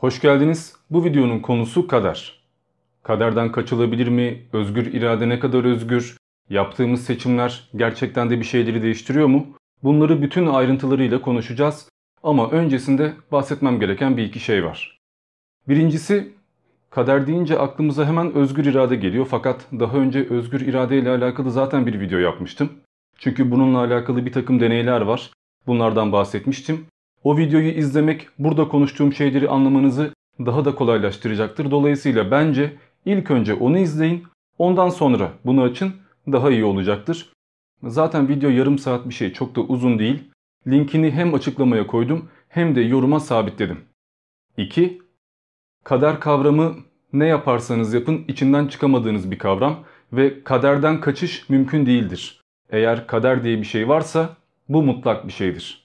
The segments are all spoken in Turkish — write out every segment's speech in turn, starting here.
Hoş geldiniz. Bu videonun konusu kader. Kaderden kaçılabilir mi? Özgür irade ne kadar özgür? Yaptığımız seçimler gerçekten de bir şeyleri değiştiriyor mu? Bunları bütün ayrıntılarıyla konuşacağız. Ama öncesinde bahsetmem gereken bir iki şey var. Birincisi kader deyince aklımıza hemen özgür irade geliyor. Fakat daha önce özgür irade ile alakalı zaten bir video yapmıştım. Çünkü bununla alakalı bir takım deneyler var. Bunlardan bahsetmiştim. O videoyu izlemek burada konuştuğum şeyleri anlamanızı daha da kolaylaştıracaktır. Dolayısıyla bence ilk önce onu izleyin. Ondan sonra bunu açın daha iyi olacaktır. Zaten video yarım saat bir şey çok da uzun değil. Linkini hem açıklamaya koydum hem de yoruma sabitledim. 2. Kader kavramı ne yaparsanız yapın içinden çıkamadığınız bir kavram ve kaderden kaçış mümkün değildir. Eğer kader diye bir şey varsa bu mutlak bir şeydir.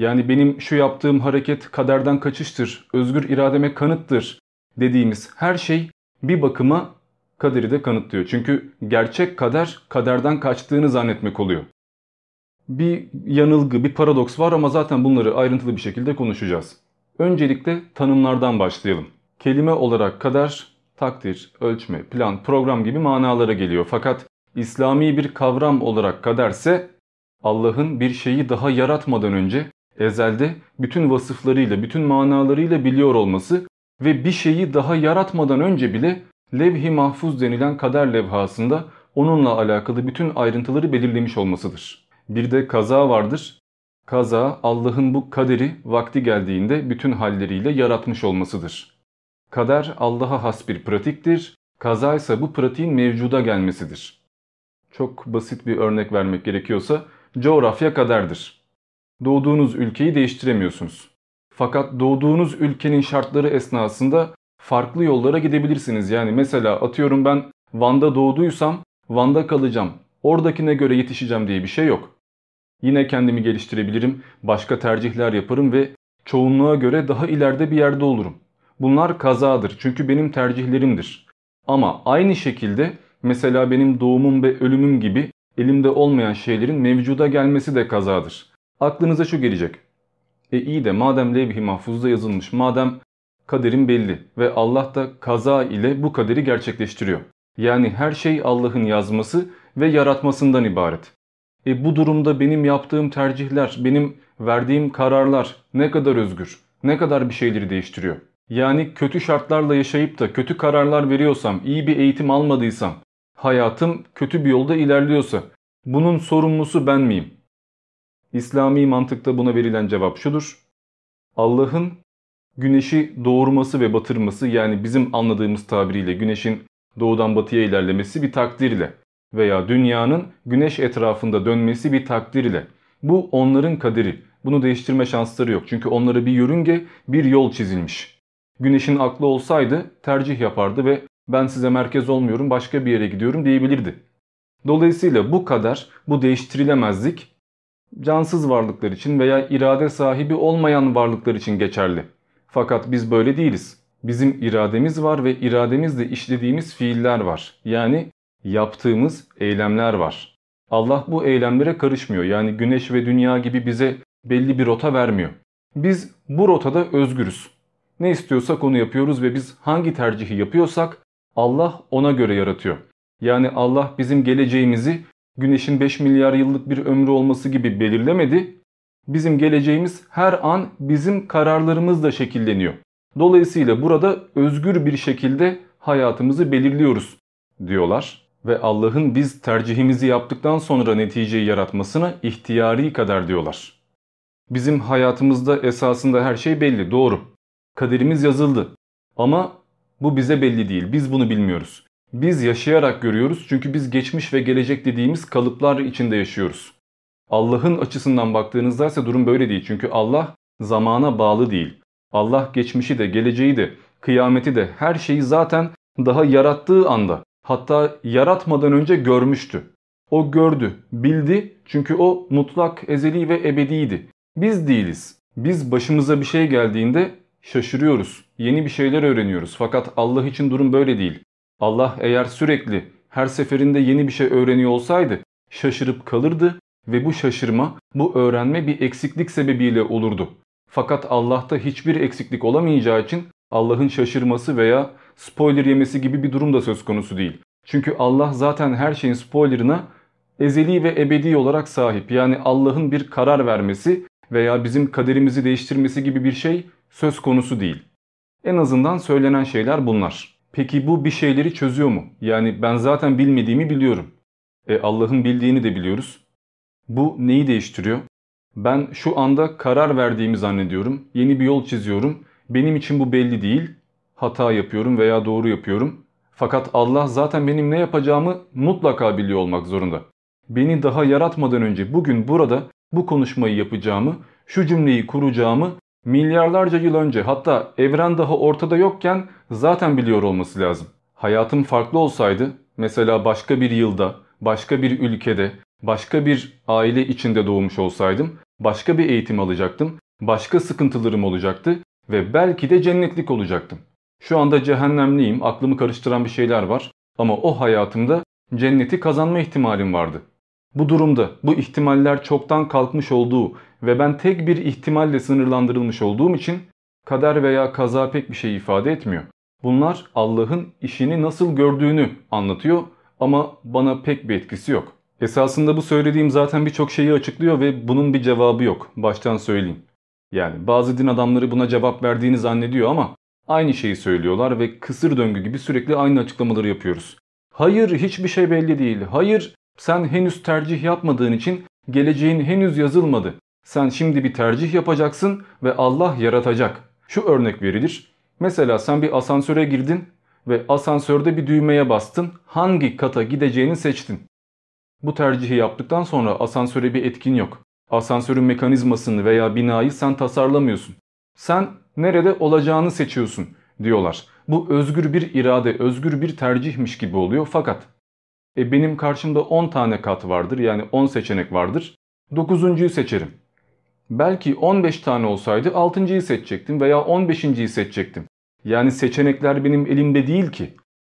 Yani benim şu yaptığım hareket kaderden kaçıştır, özgür irademe kanıttır dediğimiz her şey bir bakıma kaderi de kanıtlıyor. Çünkü gerçek kader kaderden kaçtığını zannetmek oluyor. Bir yanılgı, bir paradoks var ama zaten bunları ayrıntılı bir şekilde konuşacağız. Öncelikle tanımlardan başlayalım. Kelime olarak kader, takdir, ölçme, plan, program gibi manalara geliyor. Fakat İslami bir kavram olarak kaderse Allah'ın bir şeyi daha yaratmadan önce ezelde bütün vasıflarıyla, bütün manalarıyla biliyor olması ve bir şeyi daha yaratmadan önce bile levh-i mahfuz denilen kader levhasında onunla alakalı bütün ayrıntıları belirlemiş olmasıdır. Bir de kaza vardır. Kaza Allah'ın bu kaderi vakti geldiğinde bütün halleriyle yaratmış olmasıdır. Kader Allah'a has bir pratiktir. Kaza ise bu pratiğin mevcuda gelmesidir. Çok basit bir örnek vermek gerekiyorsa coğrafya kaderdir. Doğduğunuz ülkeyi değiştiremiyorsunuz. Fakat doğduğunuz ülkenin şartları esnasında farklı yollara gidebilirsiniz. Yani mesela atıyorum ben Van'da doğduysam Van'da kalacağım. Oradakine göre yetişeceğim diye bir şey yok. Yine kendimi geliştirebilirim, başka tercihler yaparım ve çoğunluğa göre daha ileride bir yerde olurum. Bunlar kazadır çünkü benim tercihlerimdir. Ama aynı şekilde mesela benim doğumum ve ölümüm gibi elimde olmayan şeylerin mevcuda gelmesi de kazadır. Aklınıza şu gelecek. E iyi de madem levh-i mahfuzda yazılmış, madem kaderin belli ve Allah da kaza ile bu kaderi gerçekleştiriyor. Yani her şey Allah'ın yazması ve yaratmasından ibaret. E bu durumda benim yaptığım tercihler, benim verdiğim kararlar ne kadar özgür, ne kadar bir şeyleri değiştiriyor. Yani kötü şartlarla yaşayıp da kötü kararlar veriyorsam, iyi bir eğitim almadıysam, hayatım kötü bir yolda ilerliyorsa bunun sorumlusu ben miyim? İslami mantıkta buna verilen cevap şudur. Allah'ın güneşi doğurması ve batırması yani bizim anladığımız tabiriyle güneşin doğudan batıya ilerlemesi bir takdirle veya dünyanın güneş etrafında dönmesi bir takdirle. Bu onların kaderi. Bunu değiştirme şansları yok. Çünkü onlara bir yörünge, bir yol çizilmiş. Güneşin aklı olsaydı tercih yapardı ve ben size merkez olmuyorum başka bir yere gidiyorum diyebilirdi. Dolayısıyla bu kadar, bu değiştirilemezlik cansız varlıklar için veya irade sahibi olmayan varlıklar için geçerli. Fakat biz böyle değiliz. Bizim irademiz var ve irademizle işlediğimiz fiiller var. Yani yaptığımız eylemler var. Allah bu eylemlere karışmıyor. Yani güneş ve dünya gibi bize belli bir rota vermiyor. Biz bu rotada özgürüz. Ne istiyorsak onu yapıyoruz ve biz hangi tercihi yapıyorsak Allah ona göre yaratıyor. Yani Allah bizim geleceğimizi güneşin 5 milyar yıllık bir ömrü olması gibi belirlemedi. Bizim geleceğimiz her an bizim kararlarımızla şekilleniyor. Dolayısıyla burada özgür bir şekilde hayatımızı belirliyoruz diyorlar. Ve Allah'ın biz tercihimizi yaptıktan sonra neticeyi yaratmasına ihtiyari kadar diyorlar. Bizim hayatımızda esasında her şey belli, doğru. Kaderimiz yazıldı. Ama bu bize belli değil, biz bunu bilmiyoruz. Biz yaşayarak görüyoruz çünkü biz geçmiş ve gelecek dediğimiz kalıplar içinde yaşıyoruz. Allah'ın açısından baktığınızda ise durum böyle değil. Çünkü Allah zamana bağlı değil. Allah geçmişi de geleceği de kıyameti de her şeyi zaten daha yarattığı anda hatta yaratmadan önce görmüştü. O gördü, bildi çünkü o mutlak, ezeli ve ebediydi. Biz değiliz. Biz başımıza bir şey geldiğinde şaşırıyoruz. Yeni bir şeyler öğreniyoruz. Fakat Allah için durum böyle değil. Allah eğer sürekli her seferinde yeni bir şey öğreniyor olsaydı şaşırıp kalırdı ve bu şaşırma, bu öğrenme bir eksiklik sebebiyle olurdu. Fakat Allah'ta hiçbir eksiklik olamayacağı için Allah'ın şaşırması veya spoiler yemesi gibi bir durum da söz konusu değil. Çünkü Allah zaten her şeyin spoilerına ezeli ve ebedi olarak sahip. Yani Allah'ın bir karar vermesi veya bizim kaderimizi değiştirmesi gibi bir şey söz konusu değil. En azından söylenen şeyler bunlar. Peki bu bir şeyleri çözüyor mu? Yani ben zaten bilmediğimi biliyorum. E Allah'ın bildiğini de biliyoruz. Bu neyi değiştiriyor? Ben şu anda karar verdiğimi zannediyorum. Yeni bir yol çiziyorum. Benim için bu belli değil. Hata yapıyorum veya doğru yapıyorum. Fakat Allah zaten benim ne yapacağımı mutlaka biliyor olmak zorunda. Beni daha yaratmadan önce bugün burada bu konuşmayı yapacağımı, şu cümleyi kuracağımı milyarlarca yıl önce hatta evren daha ortada yokken zaten biliyor olması lazım. Hayatım farklı olsaydı mesela başka bir yılda, başka bir ülkede, başka bir aile içinde doğmuş olsaydım başka bir eğitim alacaktım, başka sıkıntılarım olacaktı ve belki de cennetlik olacaktım. Şu anda cehennemliyim, aklımı karıştıran bir şeyler var ama o hayatımda cenneti kazanma ihtimalim vardı. Bu durumda bu ihtimaller çoktan kalkmış olduğu ve ben tek bir ihtimalle sınırlandırılmış olduğum için kader veya kaza pek bir şey ifade etmiyor. Bunlar Allah'ın işini nasıl gördüğünü anlatıyor ama bana pek bir etkisi yok. Esasında bu söylediğim zaten birçok şeyi açıklıyor ve bunun bir cevabı yok. Baştan söyleyeyim. Yani bazı din adamları buna cevap verdiğini zannediyor ama aynı şeyi söylüyorlar ve kısır döngü gibi sürekli aynı açıklamaları yapıyoruz. Hayır hiçbir şey belli değil. Hayır sen henüz tercih yapmadığın için geleceğin henüz yazılmadı. Sen şimdi bir tercih yapacaksın ve Allah yaratacak. Şu örnek verilir. Mesela sen bir asansöre girdin ve asansörde bir düğmeye bastın. Hangi kata gideceğini seçtin. Bu tercihi yaptıktan sonra asansöre bir etkin yok. Asansörün mekanizmasını veya binayı sen tasarlamıyorsun. Sen nerede olacağını seçiyorsun diyorlar. Bu özgür bir irade, özgür bir tercihmiş gibi oluyor fakat e benim karşımda 10 tane kat vardır yani 10 seçenek vardır. 9.'yu seçerim. Belki 15 tane olsaydı 6.'yı seçecektim veya 15.yi seçecektim. Yani seçenekler benim elimde değil ki.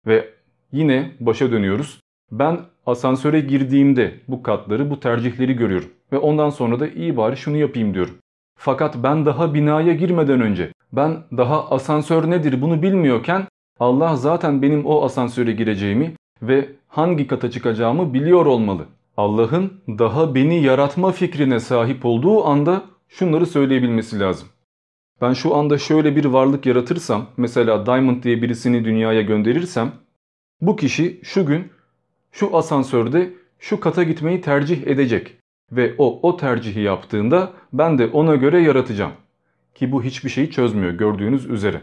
Ve yine başa dönüyoruz. Ben asansöre girdiğimde bu katları, bu tercihleri görüyorum. Ve ondan sonra da iyi bari şunu yapayım diyorum. Fakat ben daha binaya girmeden önce, ben daha asansör nedir bunu bilmiyorken Allah zaten benim o asansöre gireceğimi ve hangi kata çıkacağımı biliyor olmalı. Allah'ın daha beni yaratma fikrine sahip olduğu anda şunları söyleyebilmesi lazım. Ben şu anda şöyle bir varlık yaratırsam, mesela Diamond diye birisini dünyaya gönderirsem, bu kişi şu gün şu asansörde şu kata gitmeyi tercih edecek ve o o tercihi yaptığında ben de ona göre yaratacağım. Ki bu hiçbir şeyi çözmüyor gördüğünüz üzere.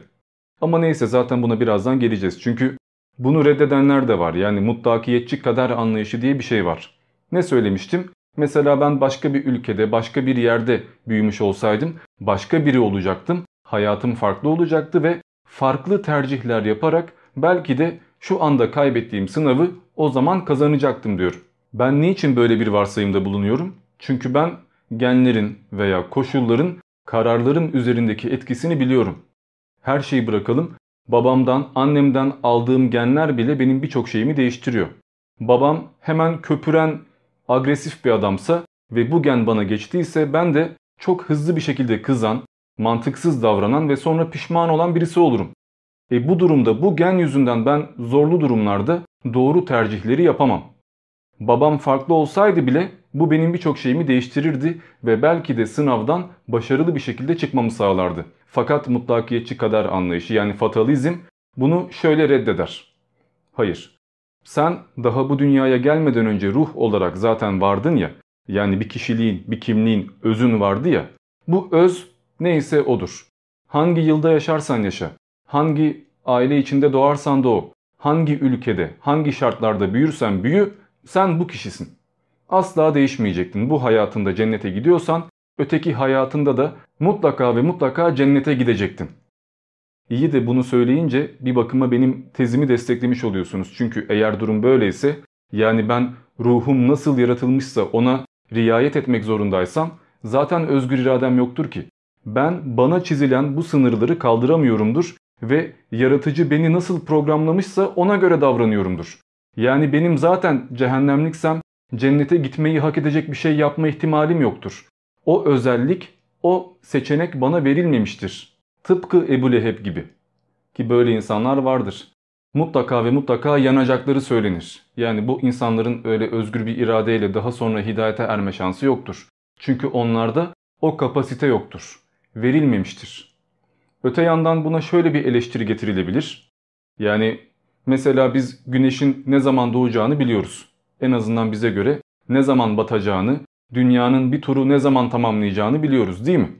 Ama neyse zaten buna birazdan geleceğiz. Çünkü bunu reddedenler de var. Yani mutlakiyetçi kader anlayışı diye bir şey var. Ne söylemiştim? Mesela ben başka bir ülkede, başka bir yerde büyümüş olsaydım başka biri olacaktım. Hayatım farklı olacaktı ve farklı tercihler yaparak belki de şu anda kaybettiğim sınavı o zaman kazanacaktım diyor. Ben niçin böyle bir varsayımda bulunuyorum? Çünkü ben genlerin veya koşulların kararlarım üzerindeki etkisini biliyorum. Her şeyi bırakalım. Babamdan, annemden aldığım genler bile benim birçok şeyimi değiştiriyor. Babam hemen köpüren, agresif bir adamsa ve bu gen bana geçtiyse ben de çok hızlı bir şekilde kızan, mantıksız davranan ve sonra pişman olan birisi olurum. E bu durumda bu gen yüzünden ben zorlu durumlarda doğru tercihleri yapamam. Babam farklı olsaydı bile bu benim birçok şeyimi değiştirirdi ve belki de sınavdan başarılı bir şekilde çıkmamı sağlardı. Fakat mutlakiyetçi kader anlayışı yani fatalizm bunu şöyle reddeder. Hayır. Sen daha bu dünyaya gelmeden önce ruh olarak zaten vardın ya. Yani bir kişiliğin, bir kimliğin, özün vardı ya. Bu öz neyse odur. Hangi yılda yaşarsan yaşa. Hangi aile içinde doğarsan doğ. Hangi ülkede, hangi şartlarda büyürsen büyü sen bu kişisin. Asla değişmeyecektin. Bu hayatında cennete gidiyorsan öteki hayatında da mutlaka ve mutlaka cennete gidecektin. İyi de bunu söyleyince bir bakıma benim tezimi desteklemiş oluyorsunuz. Çünkü eğer durum böyleyse yani ben ruhum nasıl yaratılmışsa ona riayet etmek zorundaysam zaten özgür iradem yoktur ki. Ben bana çizilen bu sınırları kaldıramıyorumdur ve yaratıcı beni nasıl programlamışsa ona göre davranıyorumdur. Yani benim zaten cehennemliksem cennete gitmeyi hak edecek bir şey yapma ihtimalim yoktur. O özellik, o seçenek bana verilmemiştir. Tıpkı Ebu Leheb gibi. ki böyle insanlar vardır. Mutlaka ve mutlaka yanacakları söylenir. Yani bu insanların öyle özgür bir iradeyle daha sonra hidayete erme şansı yoktur. Çünkü onlarda o kapasite yoktur. Verilmemiştir. Öte yandan buna şöyle bir eleştiri getirilebilir. Yani mesela biz güneşin ne zaman doğacağını biliyoruz. En azından bize göre ne zaman batacağını, dünyanın bir turu ne zaman tamamlayacağını biliyoruz değil mi?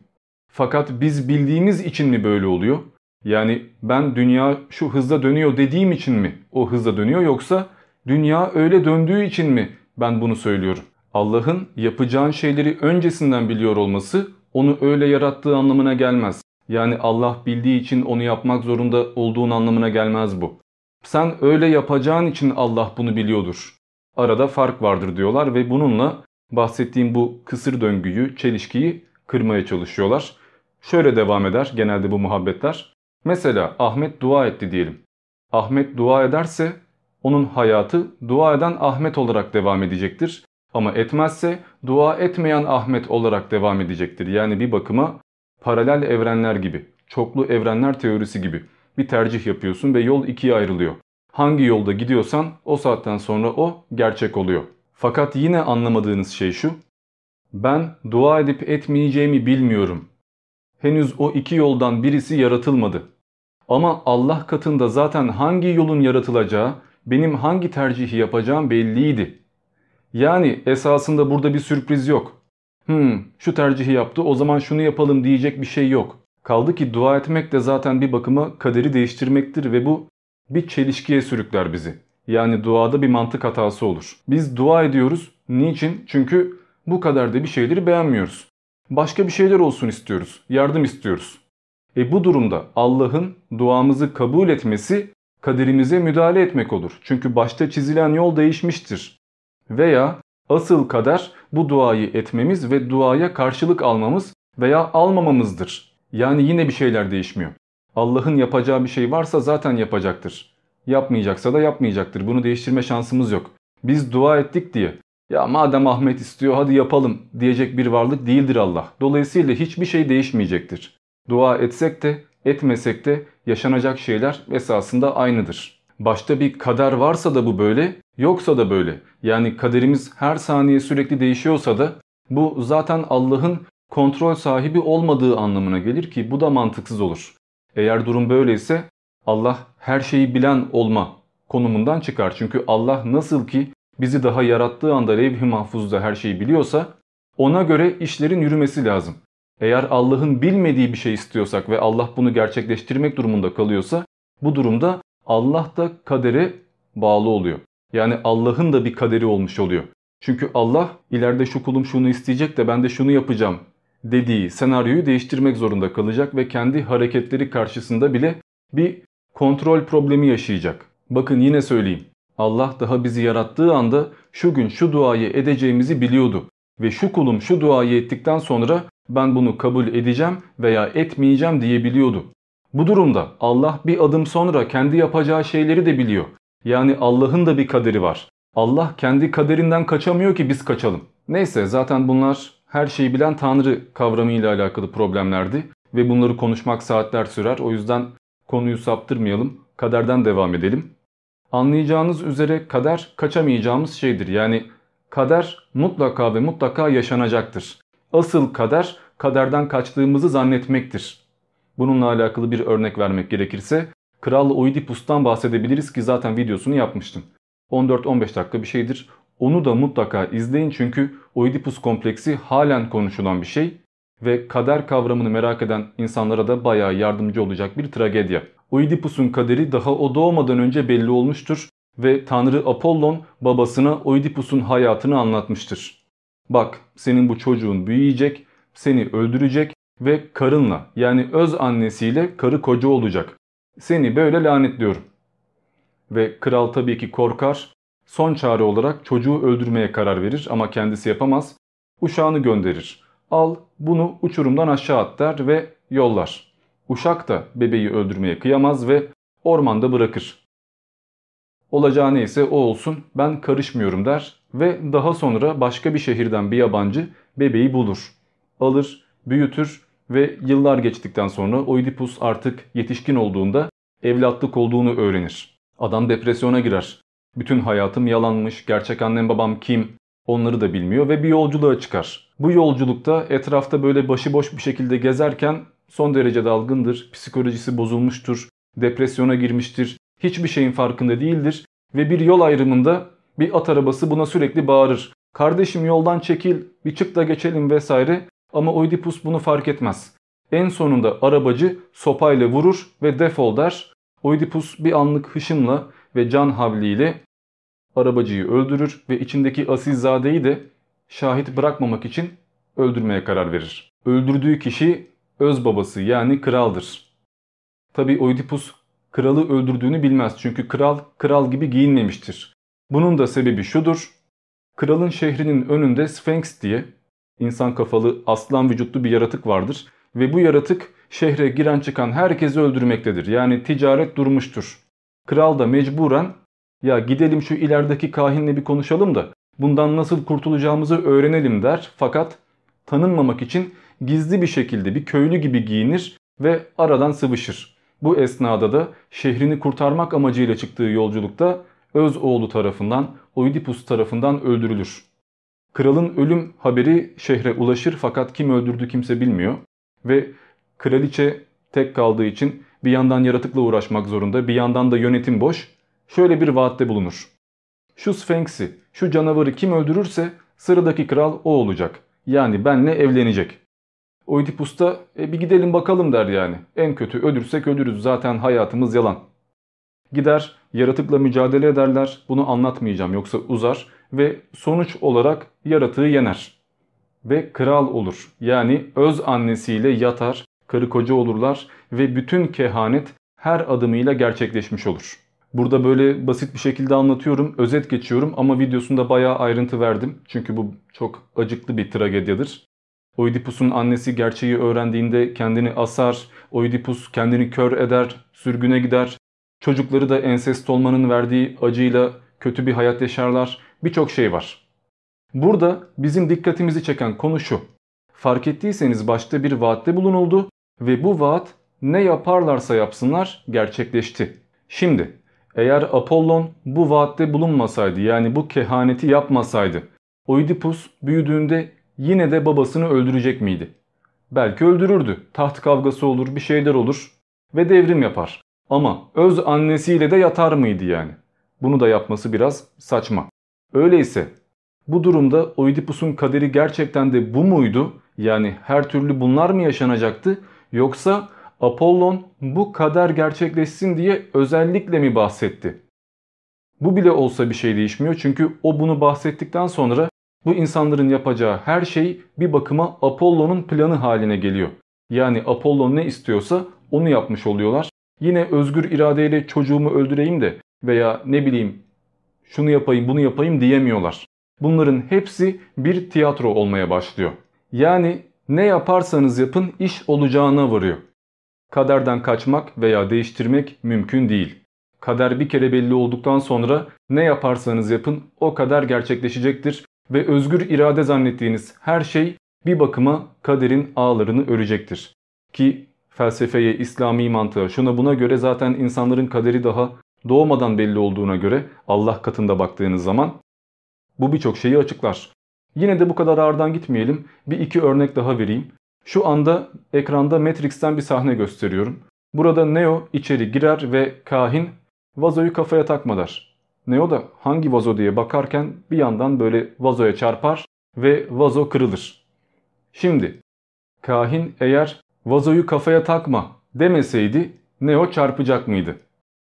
Fakat biz bildiğimiz için mi böyle oluyor? Yani ben dünya şu hızda dönüyor dediğim için mi o hızda dönüyor yoksa dünya öyle döndüğü için mi ben bunu söylüyorum? Allah'ın yapacağın şeyleri öncesinden biliyor olması onu öyle yarattığı anlamına gelmez. Yani Allah bildiği için onu yapmak zorunda olduğun anlamına gelmez bu. Sen öyle yapacağın için Allah bunu biliyordur. Arada fark vardır diyorlar ve bununla bahsettiğim bu kısır döngüyü, çelişkiyi kırmaya çalışıyorlar. Şöyle devam eder genelde bu muhabbetler. Mesela Ahmet dua etti diyelim. Ahmet dua ederse onun hayatı dua eden Ahmet olarak devam edecektir. Ama etmezse dua etmeyen Ahmet olarak devam edecektir. Yani bir bakıma paralel evrenler gibi, çoklu evrenler teorisi gibi bir tercih yapıyorsun ve yol ikiye ayrılıyor. Hangi yolda gidiyorsan o saatten sonra o gerçek oluyor. Fakat yine anlamadığınız şey şu. Ben dua edip etmeyeceğimi bilmiyorum. Henüz o iki yoldan birisi yaratılmadı. Ama Allah katında zaten hangi yolun yaratılacağı, benim hangi tercihi yapacağım belliydi. Yani esasında burada bir sürpriz yok. Hmm şu tercihi yaptı o zaman şunu yapalım diyecek bir şey yok. Kaldı ki dua etmek de zaten bir bakıma kaderi değiştirmektir ve bu bir çelişkiye sürükler bizi. Yani duada bir mantık hatası olur. Biz dua ediyoruz. Niçin? Çünkü bu kadar da bir şeyleri beğenmiyoruz. Başka bir şeyler olsun istiyoruz. Yardım istiyoruz. E bu durumda Allah'ın duamızı kabul etmesi kaderimize müdahale etmek olur. Çünkü başta çizilen yol değişmiştir. Veya asıl kader bu duayı etmemiz ve duaya karşılık almamız veya almamamızdır. Yani yine bir şeyler değişmiyor. Allah'ın yapacağı bir şey varsa zaten yapacaktır. Yapmayacaksa da yapmayacaktır. Bunu değiştirme şansımız yok. Biz dua ettik diye ya madem Ahmet istiyor hadi yapalım diyecek bir varlık değildir Allah. Dolayısıyla hiçbir şey değişmeyecektir. Dua etsek de etmesek de yaşanacak şeyler esasında aynıdır. Başta bir kader varsa da bu böyle, yoksa da böyle. Yani kaderimiz her saniye sürekli değişiyorsa da bu zaten Allah'ın kontrol sahibi olmadığı anlamına gelir ki bu da mantıksız olur. Eğer durum böyleyse Allah her şeyi bilen olma konumundan çıkar. Çünkü Allah nasıl ki bizi daha yarattığı anda levh-i mahfuzda her şeyi biliyorsa ona göre işlerin yürümesi lazım. Eğer Allah'ın bilmediği bir şey istiyorsak ve Allah bunu gerçekleştirmek durumunda kalıyorsa bu durumda Allah da kadere bağlı oluyor. Yani Allah'ın da bir kaderi olmuş oluyor. Çünkü Allah ileride şu kulum şunu isteyecek de ben de şunu yapacağım dediği senaryoyu değiştirmek zorunda kalacak ve kendi hareketleri karşısında bile bir kontrol problemi yaşayacak. Bakın yine söyleyeyim. Allah daha bizi yarattığı anda şu gün şu duayı edeceğimizi biliyordu. Ve şu kulum şu duayı ettikten sonra ben bunu kabul edeceğim veya etmeyeceğim diyebiliyordu. Bu durumda Allah bir adım sonra kendi yapacağı şeyleri de biliyor. Yani Allah'ın da bir kaderi var. Allah kendi kaderinden kaçamıyor ki biz kaçalım. Neyse zaten bunlar her şeyi bilen Tanrı kavramıyla alakalı problemlerdi. Ve bunları konuşmak saatler sürer. O yüzden konuyu saptırmayalım. Kaderden devam edelim. Anlayacağınız üzere kader kaçamayacağımız şeydir. Yani kader mutlaka ve mutlaka yaşanacaktır. Asıl kader kaderden kaçtığımızı zannetmektir. Bununla alakalı bir örnek vermek gerekirse Kral Oidipus'tan bahsedebiliriz ki zaten videosunu yapmıştım. 14-15 dakika bir şeydir. Onu da mutlaka izleyin çünkü Oidipus kompleksi halen konuşulan bir şey ve kader kavramını merak eden insanlara da bayağı yardımcı olacak bir tragedya. Oidipus'un kaderi daha o doğmadan önce belli olmuştur ve Tanrı Apollon babasına Oidipus'un hayatını anlatmıştır. Bak senin bu çocuğun büyüyecek, seni öldürecek ve karınla yani öz annesiyle karı koca olacak. Seni böyle lanetliyorum. Ve kral tabii ki korkar. Son çare olarak çocuğu öldürmeye karar verir ama kendisi yapamaz. Uşağını gönderir. Al bunu uçurumdan aşağı at der ve yollar. Uşak da bebeği öldürmeye kıyamaz ve ormanda bırakır. Olacağı neyse o olsun ben karışmıyorum der ve daha sonra başka bir şehirden bir yabancı bebeği bulur. Alır, büyütür ve yıllar geçtikten sonra Oidipus artık yetişkin olduğunda evlatlık olduğunu öğrenir. Adam depresyona girer. Bütün hayatım yalanmış, gerçek annem babam kim onları da bilmiyor ve bir yolculuğa çıkar. Bu yolculukta etrafta böyle başıboş bir şekilde gezerken son derece dalgındır, psikolojisi bozulmuştur, depresyona girmiştir, hiçbir şeyin farkında değildir ve bir yol ayrımında bir at arabası buna sürekli bağırır. Kardeşim yoldan çekil, bir çık da geçelim vesaire ama Oidipus bunu fark etmez. En sonunda arabacı sopayla vurur ve defol der. Oidipus bir anlık hışımla ve can havliyle arabacıyı öldürür ve içindeki asilzadeyi de şahit bırakmamak için öldürmeye karar verir. Öldürdüğü kişi öz babası yani kraldır. Tabi Oidipus kralı öldürdüğünü bilmez çünkü kral kral gibi giyinmemiştir. Bunun da sebebi şudur. Kralın şehrinin önünde Sphinx diye insan kafalı aslan vücutlu bir yaratık vardır ve bu yaratık şehre giren çıkan herkesi öldürmektedir. Yani ticaret durmuştur. Kral da mecburen ya gidelim şu ilerideki kahinle bir konuşalım da bundan nasıl kurtulacağımızı öğrenelim der. Fakat tanınmamak için gizli bir şekilde bir köylü gibi giyinir ve aradan sıvışır. Bu esnada da şehrini kurtarmak amacıyla çıktığı yolculukta öz oğlu tarafından Oidipus tarafından öldürülür. Kralın ölüm haberi şehre ulaşır fakat kim öldürdü kimse bilmiyor ve kraliçe tek kaldığı için bir yandan yaratıkla uğraşmak zorunda bir yandan da yönetim boş şöyle bir vaatte bulunur. Şu Sphinx'i, şu canavarı kim öldürürse sıradaki kral o olacak. Yani benle evlenecek. Oidipus da e, bir gidelim bakalım der yani. En kötü ölürsek ölürüz zaten hayatımız yalan. Gider yaratıkla mücadele ederler bunu anlatmayacağım yoksa uzar ve sonuç olarak yaratığı yener. Ve kral olur yani öz annesiyle yatar, karı koca olurlar ve bütün kehanet her adımıyla gerçekleşmiş olur. Burada böyle basit bir şekilde anlatıyorum, özet geçiyorum ama videosunda bayağı ayrıntı verdim. Çünkü bu çok acıklı bir tragedyadır. Oidipus'un annesi gerçeği öğrendiğinde kendini asar, Oidipus kendini kör eder, sürgüne gider. Çocukları da ensest olmanın verdiği acıyla kötü bir hayat yaşarlar. Birçok şey var. Burada bizim dikkatimizi çeken konu şu. Fark ettiyseniz başta bir vaatte bulunuldu ve bu vaat ne yaparlarsa yapsınlar gerçekleşti. Şimdi eğer Apollon bu vaatte bulunmasaydı yani bu kehaneti yapmasaydı Oidipus büyüdüğünde yine de babasını öldürecek miydi? Belki öldürürdü. Taht kavgası olur, bir şeyler olur ve devrim yapar. Ama öz annesiyle de yatar mıydı yani? Bunu da yapması biraz saçma. Öyleyse bu durumda Oidipus'un kaderi gerçekten de bu muydu? Yani her türlü bunlar mı yaşanacaktı? Yoksa Apollon bu kader gerçekleşsin diye özellikle mi bahsetti? Bu bile olsa bir şey değişmiyor çünkü o bunu bahsettikten sonra bu insanların yapacağı her şey bir bakıma Apollon'un planı haline geliyor. Yani Apollon ne istiyorsa onu yapmış oluyorlar. Yine özgür iradeyle çocuğumu öldüreyim de veya ne bileyim şunu yapayım bunu yapayım diyemiyorlar. Bunların hepsi bir tiyatro olmaya başlıyor. Yani ne yaparsanız yapın iş olacağına varıyor. Kaderden kaçmak veya değiştirmek mümkün değil. Kader bir kere belli olduktan sonra ne yaparsanız yapın o kader gerçekleşecektir ve özgür irade zannettiğiniz her şey bir bakıma kaderin ağlarını örecektir. Ki felsefeye, İslami mantığa şuna buna göre zaten insanların kaderi daha doğmadan belli olduğuna göre Allah katında baktığınız zaman bu birçok şeyi açıklar. Yine de bu kadar ağırdan gitmeyelim. Bir iki örnek daha vereyim. Şu anda ekranda Matrix'ten bir sahne gösteriyorum. Burada Neo içeri girer ve kahin vazoyu kafaya takma der. Neo da hangi vazo diye bakarken bir yandan böyle vazoya çarpar ve vazo kırılır. Şimdi kahin eğer vazoyu kafaya takma demeseydi Neo çarpacak mıydı?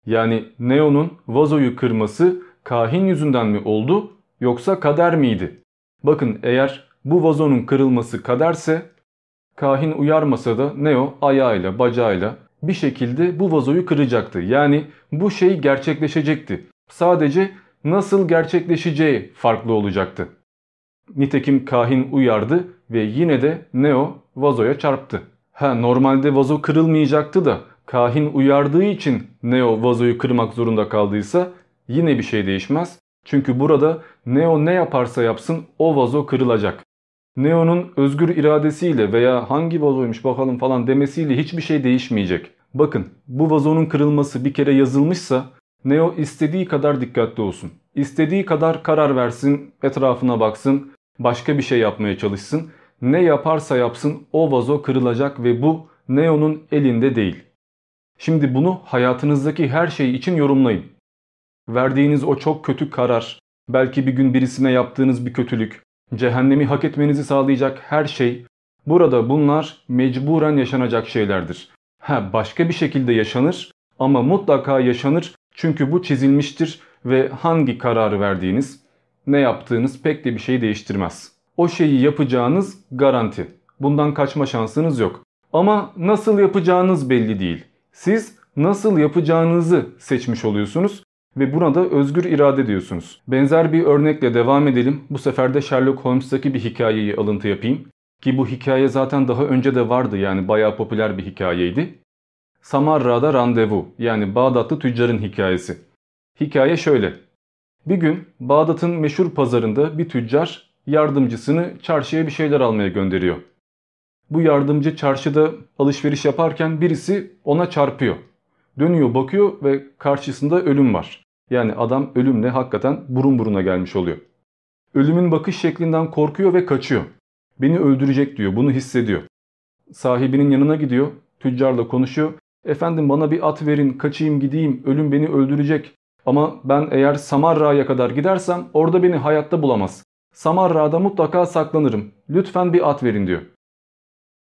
Yani Neo'nun vazoyu kırması kahin yüzünden mi oldu yoksa kader miydi? Bakın eğer bu vazonun kırılması kaderse kahin uyarmasa da Neo ayağıyla bacağıyla bir şekilde bu vazoyu kıracaktı. Yani bu şey gerçekleşecekti. Sadece nasıl gerçekleşeceği farklı olacaktı. Nitekim kahin uyardı ve yine de Neo vazoya çarptı. Ha normalde vazo kırılmayacaktı da kahin uyardığı için Neo vazoyu kırmak zorunda kaldıysa yine bir şey değişmez. Çünkü burada Neo ne yaparsa yapsın o vazo kırılacak. Neo'nun özgür iradesiyle veya hangi vazoymuş bakalım falan demesiyle hiçbir şey değişmeyecek. Bakın bu vazonun kırılması bir kere yazılmışsa Neo istediği kadar dikkatli olsun. İstediği kadar karar versin, etrafına baksın, başka bir şey yapmaya çalışsın. Ne yaparsa yapsın o vazo kırılacak ve bu Neo'nun elinde değil. Şimdi bunu hayatınızdaki her şey için yorumlayın. Verdiğiniz o çok kötü karar, belki bir gün birisine yaptığınız bir kötülük, cehennemi hak etmenizi sağlayacak her şey, burada bunlar mecburen yaşanacak şeylerdir. Ha başka bir şekilde yaşanır ama mutlaka yaşanır çünkü bu çizilmiştir ve hangi kararı verdiğiniz, ne yaptığınız pek de bir şey değiştirmez. O şeyi yapacağınız garanti. Bundan kaçma şansınız yok. Ama nasıl yapacağınız belli değil. Siz nasıl yapacağınızı seçmiş oluyorsunuz ve buna da özgür irade diyorsunuz. Benzer bir örnekle devam edelim. Bu sefer de Sherlock Holmes'taki bir hikayeyi alıntı yapayım. Ki bu hikaye zaten daha önce de vardı yani bayağı popüler bir hikayeydi. Samarra'da randevu yani Bağdatlı tüccarın hikayesi. Hikaye şöyle. Bir gün Bağdat'ın meşhur pazarında bir tüccar yardımcısını çarşıya bir şeyler almaya gönderiyor. Bu yardımcı çarşıda alışveriş yaparken birisi ona çarpıyor. Dönüyor bakıyor ve karşısında ölüm var. Yani adam ölümle hakikaten burun buruna gelmiş oluyor. Ölümün bakış şeklinden korkuyor ve kaçıyor. Beni öldürecek diyor bunu hissediyor. Sahibinin yanına gidiyor tüccarla konuşuyor. Efendim bana bir at verin kaçayım gideyim ölüm beni öldürecek. Ama ben eğer Samarra'ya kadar gidersem orada beni hayatta bulamaz. Samarra'da mutlaka saklanırım. Lütfen bir at verin diyor.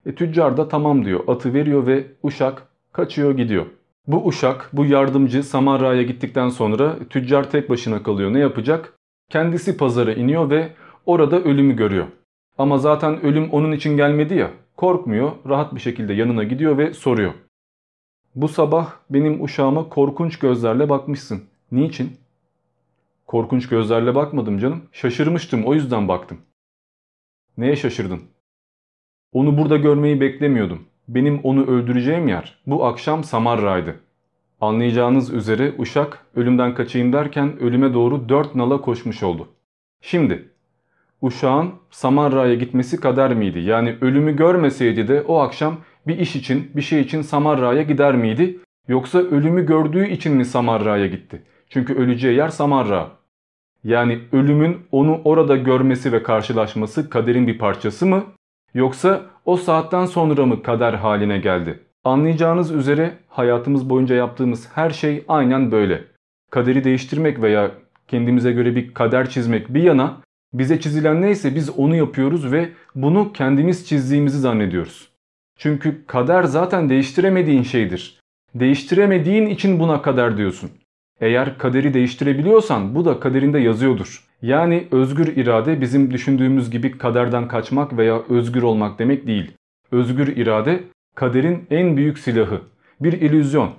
E, tüccar da tamam diyor. Atı veriyor ve uşak kaçıyor gidiyor. Bu uşak, bu yardımcı Samarra'ya gittikten sonra tüccar tek başına kalıyor. Ne yapacak? Kendisi pazara iniyor ve orada ölümü görüyor. Ama zaten ölüm onun için gelmedi ya. Korkmuyor, rahat bir şekilde yanına gidiyor ve soruyor. Bu sabah benim uşağıma korkunç gözlerle bakmışsın. Niçin? Korkunç gözlerle bakmadım canım. Şaşırmıştım o yüzden baktım. Neye şaşırdın? Onu burada görmeyi beklemiyordum. Benim onu öldüreceğim yer bu akşam Samarra'ydı. Anlayacağınız üzere uşak ölümden kaçayım derken ölüme doğru dört nala koşmuş oldu. Şimdi uşağın Samarra'ya gitmesi kader miydi? Yani ölümü görmeseydi de o akşam bir iş için bir şey için Samarra'ya gider miydi? Yoksa ölümü gördüğü için mi Samarra'ya gitti? Çünkü öleceği yer Samarra. Yani ölümün onu orada görmesi ve karşılaşması kaderin bir parçası mı? Yoksa o saatten sonra mı kader haline geldi? Anlayacağınız üzere hayatımız boyunca yaptığımız her şey aynen böyle. Kaderi değiştirmek veya kendimize göre bir kader çizmek bir yana bize çizilen neyse biz onu yapıyoruz ve bunu kendimiz çizdiğimizi zannediyoruz. Çünkü kader zaten değiştiremediğin şeydir. Değiştiremediğin için buna kader diyorsun. Eğer kaderi değiştirebiliyorsan bu da kaderinde yazıyordur. Yani özgür irade bizim düşündüğümüz gibi kaderden kaçmak veya özgür olmak demek değil. Özgür irade kaderin en büyük silahı. Bir illüzyon.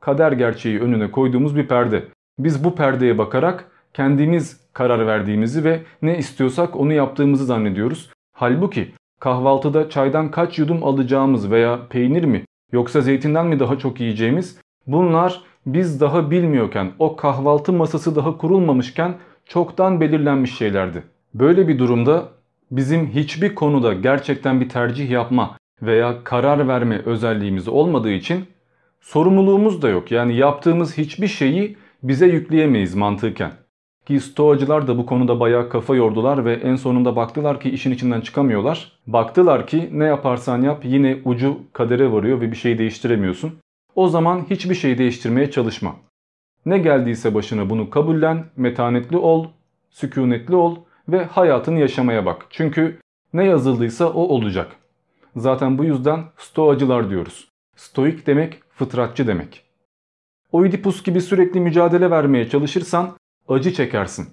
Kader gerçeği önüne koyduğumuz bir perde. Biz bu perdeye bakarak kendimiz karar verdiğimizi ve ne istiyorsak onu yaptığımızı zannediyoruz. Halbuki kahvaltıda çaydan kaç yudum alacağımız veya peynir mi yoksa zeytinden mi daha çok yiyeceğimiz bunlar biz daha bilmiyorken o kahvaltı masası daha kurulmamışken çoktan belirlenmiş şeylerdi. Böyle bir durumda bizim hiçbir konuda gerçekten bir tercih yapma veya karar verme özelliğimiz olmadığı için sorumluluğumuz da yok. Yani yaptığımız hiçbir şeyi bize yükleyemeyiz mantıken. Ki stoacılar da bu konuda bayağı kafa yordular ve en sonunda baktılar ki işin içinden çıkamıyorlar. Baktılar ki ne yaparsan yap yine ucu kadere varıyor ve bir şey değiştiremiyorsun. O zaman hiçbir şey değiştirmeye çalışma. Ne geldiyse başına bunu kabullen, metanetli ol, sükunetli ol ve hayatını yaşamaya bak. Çünkü ne yazıldıysa o olacak. Zaten bu yüzden stoacılar diyoruz. Stoik demek fıtratçı demek. Oidipus gibi sürekli mücadele vermeye çalışırsan acı çekersin.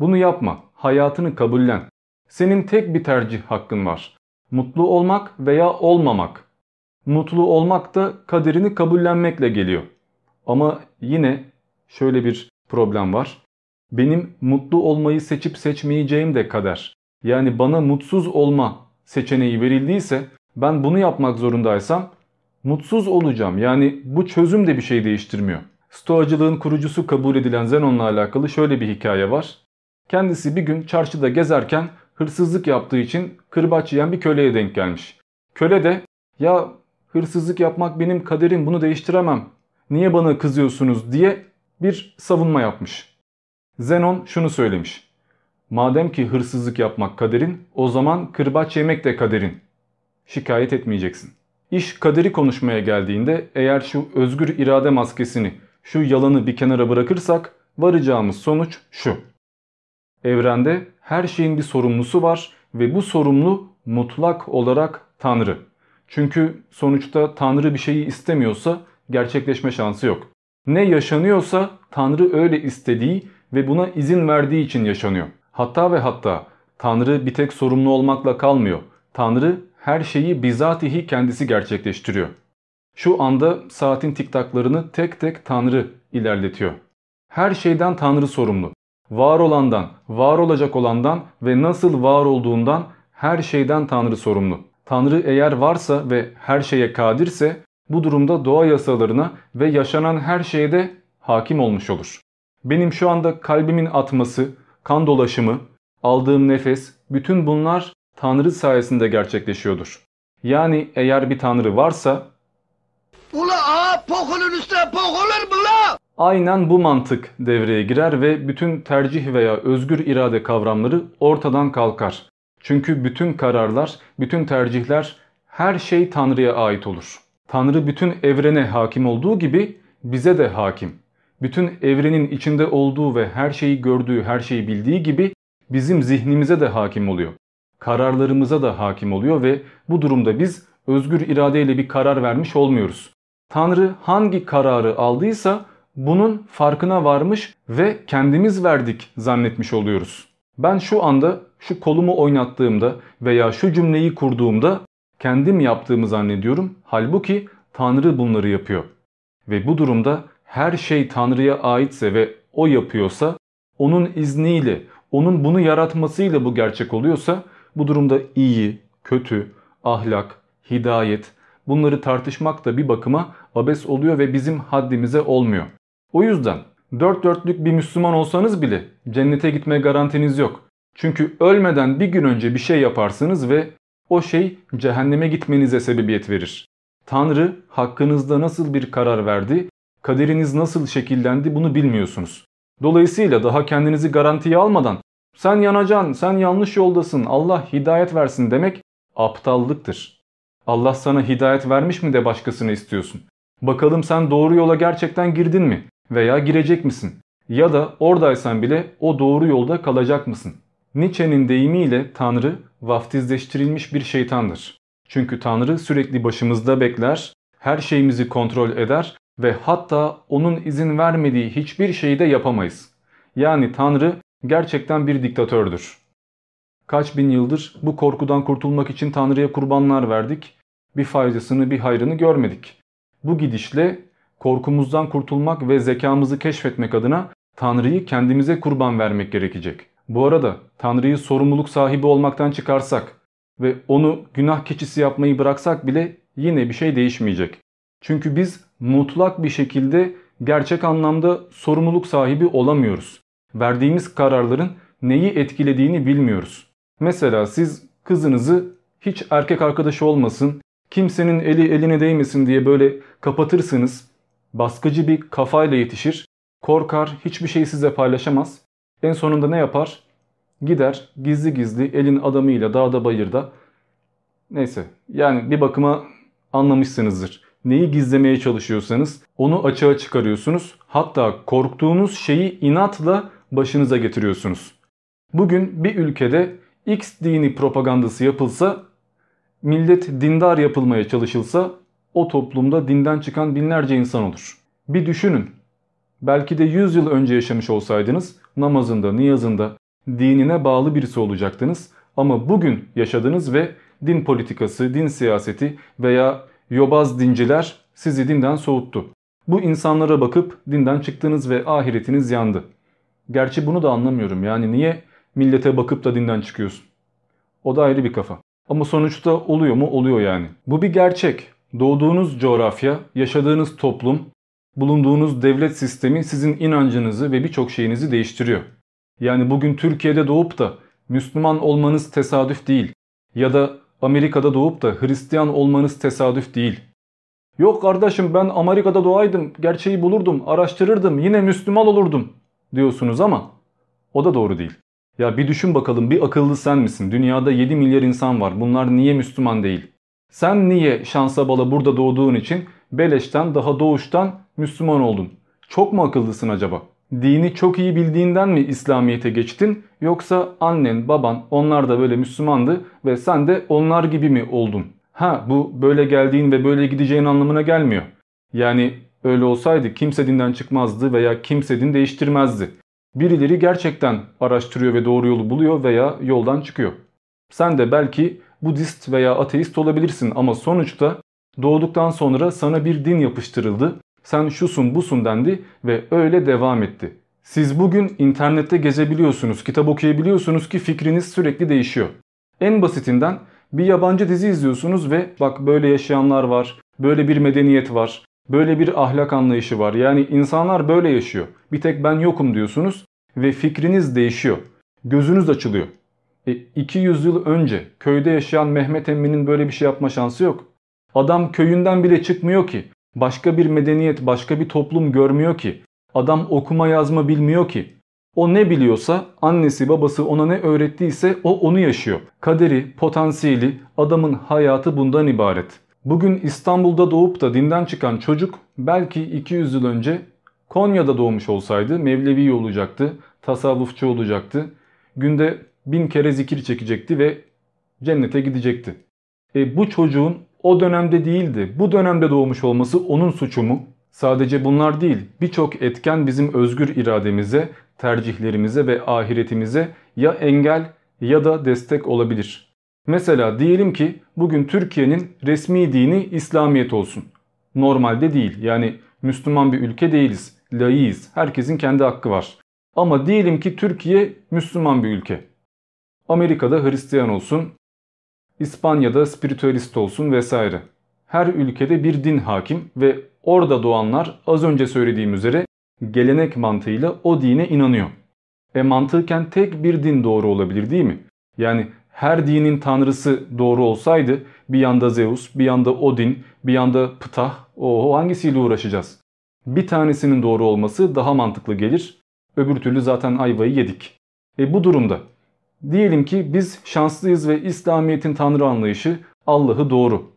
Bunu yapma, hayatını kabullen. Senin tek bir tercih hakkın var. Mutlu olmak veya olmamak. Mutlu olmak da kaderini kabullenmekle geliyor. Ama yine şöyle bir problem var. Benim mutlu olmayı seçip seçmeyeceğim de kader. Yani bana mutsuz olma seçeneği verildiyse ben bunu yapmak zorundaysam mutsuz olacağım. Yani bu çözüm de bir şey değiştirmiyor. Stoacılığın kurucusu kabul edilen Zenon'la alakalı şöyle bir hikaye var. Kendisi bir gün çarşıda gezerken hırsızlık yaptığı için kırbaç yiyen bir köleye denk gelmiş. Köle de ya hırsızlık yapmak benim kaderim bunu değiştiremem. Niye bana kızıyorsunuz diye bir savunma yapmış. Zenon şunu söylemiş. Madem ki hırsızlık yapmak kaderin o zaman kırbaç yemek de kaderin. Şikayet etmeyeceksin. İş kaderi konuşmaya geldiğinde eğer şu özgür irade maskesini, şu yalanı bir kenara bırakırsak varacağımız sonuç şu. Evrende her şeyin bir sorumlusu var ve bu sorumlu mutlak olarak Tanrı. Çünkü sonuçta Tanrı bir şeyi istemiyorsa gerçekleşme şansı yok. Ne yaşanıyorsa Tanrı öyle istediği ve buna izin verdiği için yaşanıyor. Hatta ve hatta Tanrı bir tek sorumlu olmakla kalmıyor. Tanrı her şeyi bizatihi kendisi gerçekleştiriyor. Şu anda saatin tiktaklarını tek tek Tanrı ilerletiyor. Her şeyden Tanrı sorumlu. Var olandan, var olacak olandan ve nasıl var olduğundan her şeyden Tanrı sorumlu. Tanrı eğer varsa ve her şeye kadirse bu durumda doğa yasalarına ve yaşanan her şeye de hakim olmuş olur. Benim şu anda kalbimin atması, kan dolaşımı, aldığım nefes, bütün bunlar Tanrı sayesinde gerçekleşiyordur. Yani eğer bir Tanrı varsa Ula ağa pokunun üstüne pok mu la? aynen bu mantık devreye girer ve bütün tercih veya özgür irade kavramları ortadan kalkar. Çünkü bütün kararlar, bütün tercihler, her şey Tanrı'ya ait olur. Tanrı bütün evrene hakim olduğu gibi bize de hakim. Bütün evrenin içinde olduğu ve her şeyi gördüğü, her şeyi bildiği gibi bizim zihnimize de hakim oluyor. Kararlarımıza da hakim oluyor ve bu durumda biz özgür iradeyle bir karar vermiş olmuyoruz. Tanrı hangi kararı aldıysa bunun farkına varmış ve kendimiz verdik zannetmiş oluyoruz. Ben şu anda şu kolumu oynattığımda veya şu cümleyi kurduğumda kendim yaptığımı zannediyorum. Halbuki Tanrı bunları yapıyor. Ve bu durumda her şey Tanrı'ya aitse ve o yapıyorsa, onun izniyle, onun bunu yaratmasıyla bu gerçek oluyorsa bu durumda iyi, kötü, ahlak, hidayet bunları tartışmak da bir bakıma abes oluyor ve bizim haddimize olmuyor. O yüzden dört dörtlük bir Müslüman olsanız bile cennete gitme garantiniz yok. Çünkü ölmeden bir gün önce bir şey yaparsınız ve o şey cehenneme gitmenize sebebiyet verir. Tanrı hakkınızda nasıl bir karar verdi, kaderiniz nasıl şekillendi bunu bilmiyorsunuz. Dolayısıyla daha kendinizi garantiye almadan sen yanacaksın, sen yanlış yoldasın, Allah hidayet versin demek aptallıktır. Allah sana hidayet vermiş mi de başkasını istiyorsun. Bakalım sen doğru yola gerçekten girdin mi? Veya girecek misin? Ya da oradaysan bile o doğru yolda kalacak mısın? Nietzsche'nin deyimiyle Tanrı vaftizleştirilmiş bir şeytandır. Çünkü Tanrı sürekli başımızda bekler, her şeyimizi kontrol eder ve hatta onun izin vermediği hiçbir şeyi de yapamayız. Yani Tanrı gerçekten bir diktatördür. Kaç bin yıldır bu korkudan kurtulmak için Tanrı'ya kurbanlar verdik. Bir faydasını bir hayrını görmedik. Bu gidişle korkumuzdan kurtulmak ve zekamızı keşfetmek adına Tanrı'yı kendimize kurban vermek gerekecek. Bu arada Tanrı'yı sorumluluk sahibi olmaktan çıkarsak ve onu günah keçisi yapmayı bıraksak bile yine bir şey değişmeyecek. Çünkü biz mutlak bir şekilde gerçek anlamda sorumluluk sahibi olamıyoruz. Verdiğimiz kararların neyi etkilediğini bilmiyoruz. Mesela siz kızınızı hiç erkek arkadaşı olmasın, kimsenin eli eline değmesin diye böyle kapatırsınız. Baskıcı bir kafayla yetişir, korkar, hiçbir şey size paylaşamaz. En sonunda ne yapar? Gider gizli gizli elin adamıyla dağda bayırda. Neyse yani bir bakıma anlamışsınızdır. Neyi gizlemeye çalışıyorsanız onu açığa çıkarıyorsunuz. Hatta korktuğunuz şeyi inatla başınıza getiriyorsunuz. Bugün bir ülkede X dini propagandası yapılsa, millet dindar yapılmaya çalışılsa o toplumda dinden çıkan binlerce insan olur. Bir düşünün. Belki de 100 yıl önce yaşamış olsaydınız namazında, niyazında, dinine bağlı birisi olacaktınız. Ama bugün yaşadınız ve din politikası, din siyaseti veya yobaz dinciler sizi dinden soğuttu. Bu insanlara bakıp dinden çıktınız ve ahiretiniz yandı. Gerçi bunu da anlamıyorum. Yani niye millete bakıp da dinden çıkıyorsun? O da ayrı bir kafa. Ama sonuçta oluyor mu? Oluyor yani. Bu bir gerçek. Doğduğunuz coğrafya, yaşadığınız toplum, bulunduğunuz devlet sistemi sizin inancınızı ve birçok şeyinizi değiştiriyor. Yani bugün Türkiye'de doğup da Müslüman olmanız tesadüf değil. Ya da Amerika'da doğup da Hristiyan olmanız tesadüf değil. Yok kardeşim ben Amerika'da doğaydım, gerçeği bulurdum, araştırırdım, yine Müslüman olurdum diyorsunuz ama o da doğru değil. Ya bir düşün bakalım bir akıllı sen misin? Dünyada 7 milyar insan var. Bunlar niye Müslüman değil? Sen niye şansa bala burada doğduğun için beleşten daha doğuştan Müslüman oldun? Çok mu akıllısın acaba? Dini çok iyi bildiğinden mi İslamiyet'e geçtin yoksa annen baban onlar da böyle Müslümandı ve sen de onlar gibi mi oldun? Ha bu böyle geldiğin ve böyle gideceğin anlamına gelmiyor. Yani öyle olsaydı kimse dinden çıkmazdı veya kimse din değiştirmezdi. Birileri gerçekten araştırıyor ve doğru yolu buluyor veya yoldan çıkıyor. Sen de belki Budist veya ateist olabilirsin ama sonuçta doğduktan sonra sana bir din yapıştırıldı. Sen şusun busun dendi ve öyle devam etti. Siz bugün internette gezebiliyorsunuz, kitap okuyabiliyorsunuz ki fikriniz sürekli değişiyor. En basitinden bir yabancı dizi izliyorsunuz ve bak böyle yaşayanlar var, böyle bir medeniyet var, böyle bir ahlak anlayışı var. Yani insanlar böyle yaşıyor. Bir tek ben yokum diyorsunuz ve fikriniz değişiyor. Gözünüz açılıyor. E, 200 yıl önce köyde yaşayan Mehmet Emmi'nin böyle bir şey yapma şansı yok. Adam köyünden bile çıkmıyor ki. Başka bir medeniyet, başka bir toplum görmüyor ki. Adam okuma yazma bilmiyor ki. O ne biliyorsa annesi babası ona ne öğrettiyse o onu yaşıyor. Kaderi, potansiyeli, adamın hayatı bundan ibaret. Bugün İstanbul'da doğup da dinden çıkan çocuk belki 200 yıl önce Konya'da doğmuş olsaydı Mevlevi olacaktı, tasavvufçu olacaktı. Günde bin kere zikir çekecekti ve cennete gidecekti. E bu çocuğun o dönemde değildi. Bu dönemde doğmuş olması onun suçu mu? Sadece bunlar değil. Birçok etken bizim özgür irademize, tercihlerimize ve ahiretimize ya engel ya da destek olabilir. Mesela diyelim ki bugün Türkiye'nin resmi dini İslamiyet olsun. Normalde değil. Yani Müslüman bir ülke değiliz. Layığız. Herkesin kendi hakkı var. Ama diyelim ki Türkiye Müslüman bir ülke. Amerika'da Hristiyan olsun, İspanya'da spiritüalist olsun vesaire. Her ülkede bir din hakim ve orada doğanlar az önce söylediğim üzere gelenek mantığıyla o dine inanıyor. E mantıken tek bir din doğru olabilir değil mi? Yani her dinin tanrısı doğru olsaydı bir yanda Zeus, bir yanda Odin, bir yanda Ptah, o hangisiyle uğraşacağız? Bir tanesinin doğru olması daha mantıklı gelir. Öbür türlü zaten ayvayı yedik. E bu durumda diyelim ki biz şanslıyız ve İslamiyet'in tanrı anlayışı Allah'ı doğru.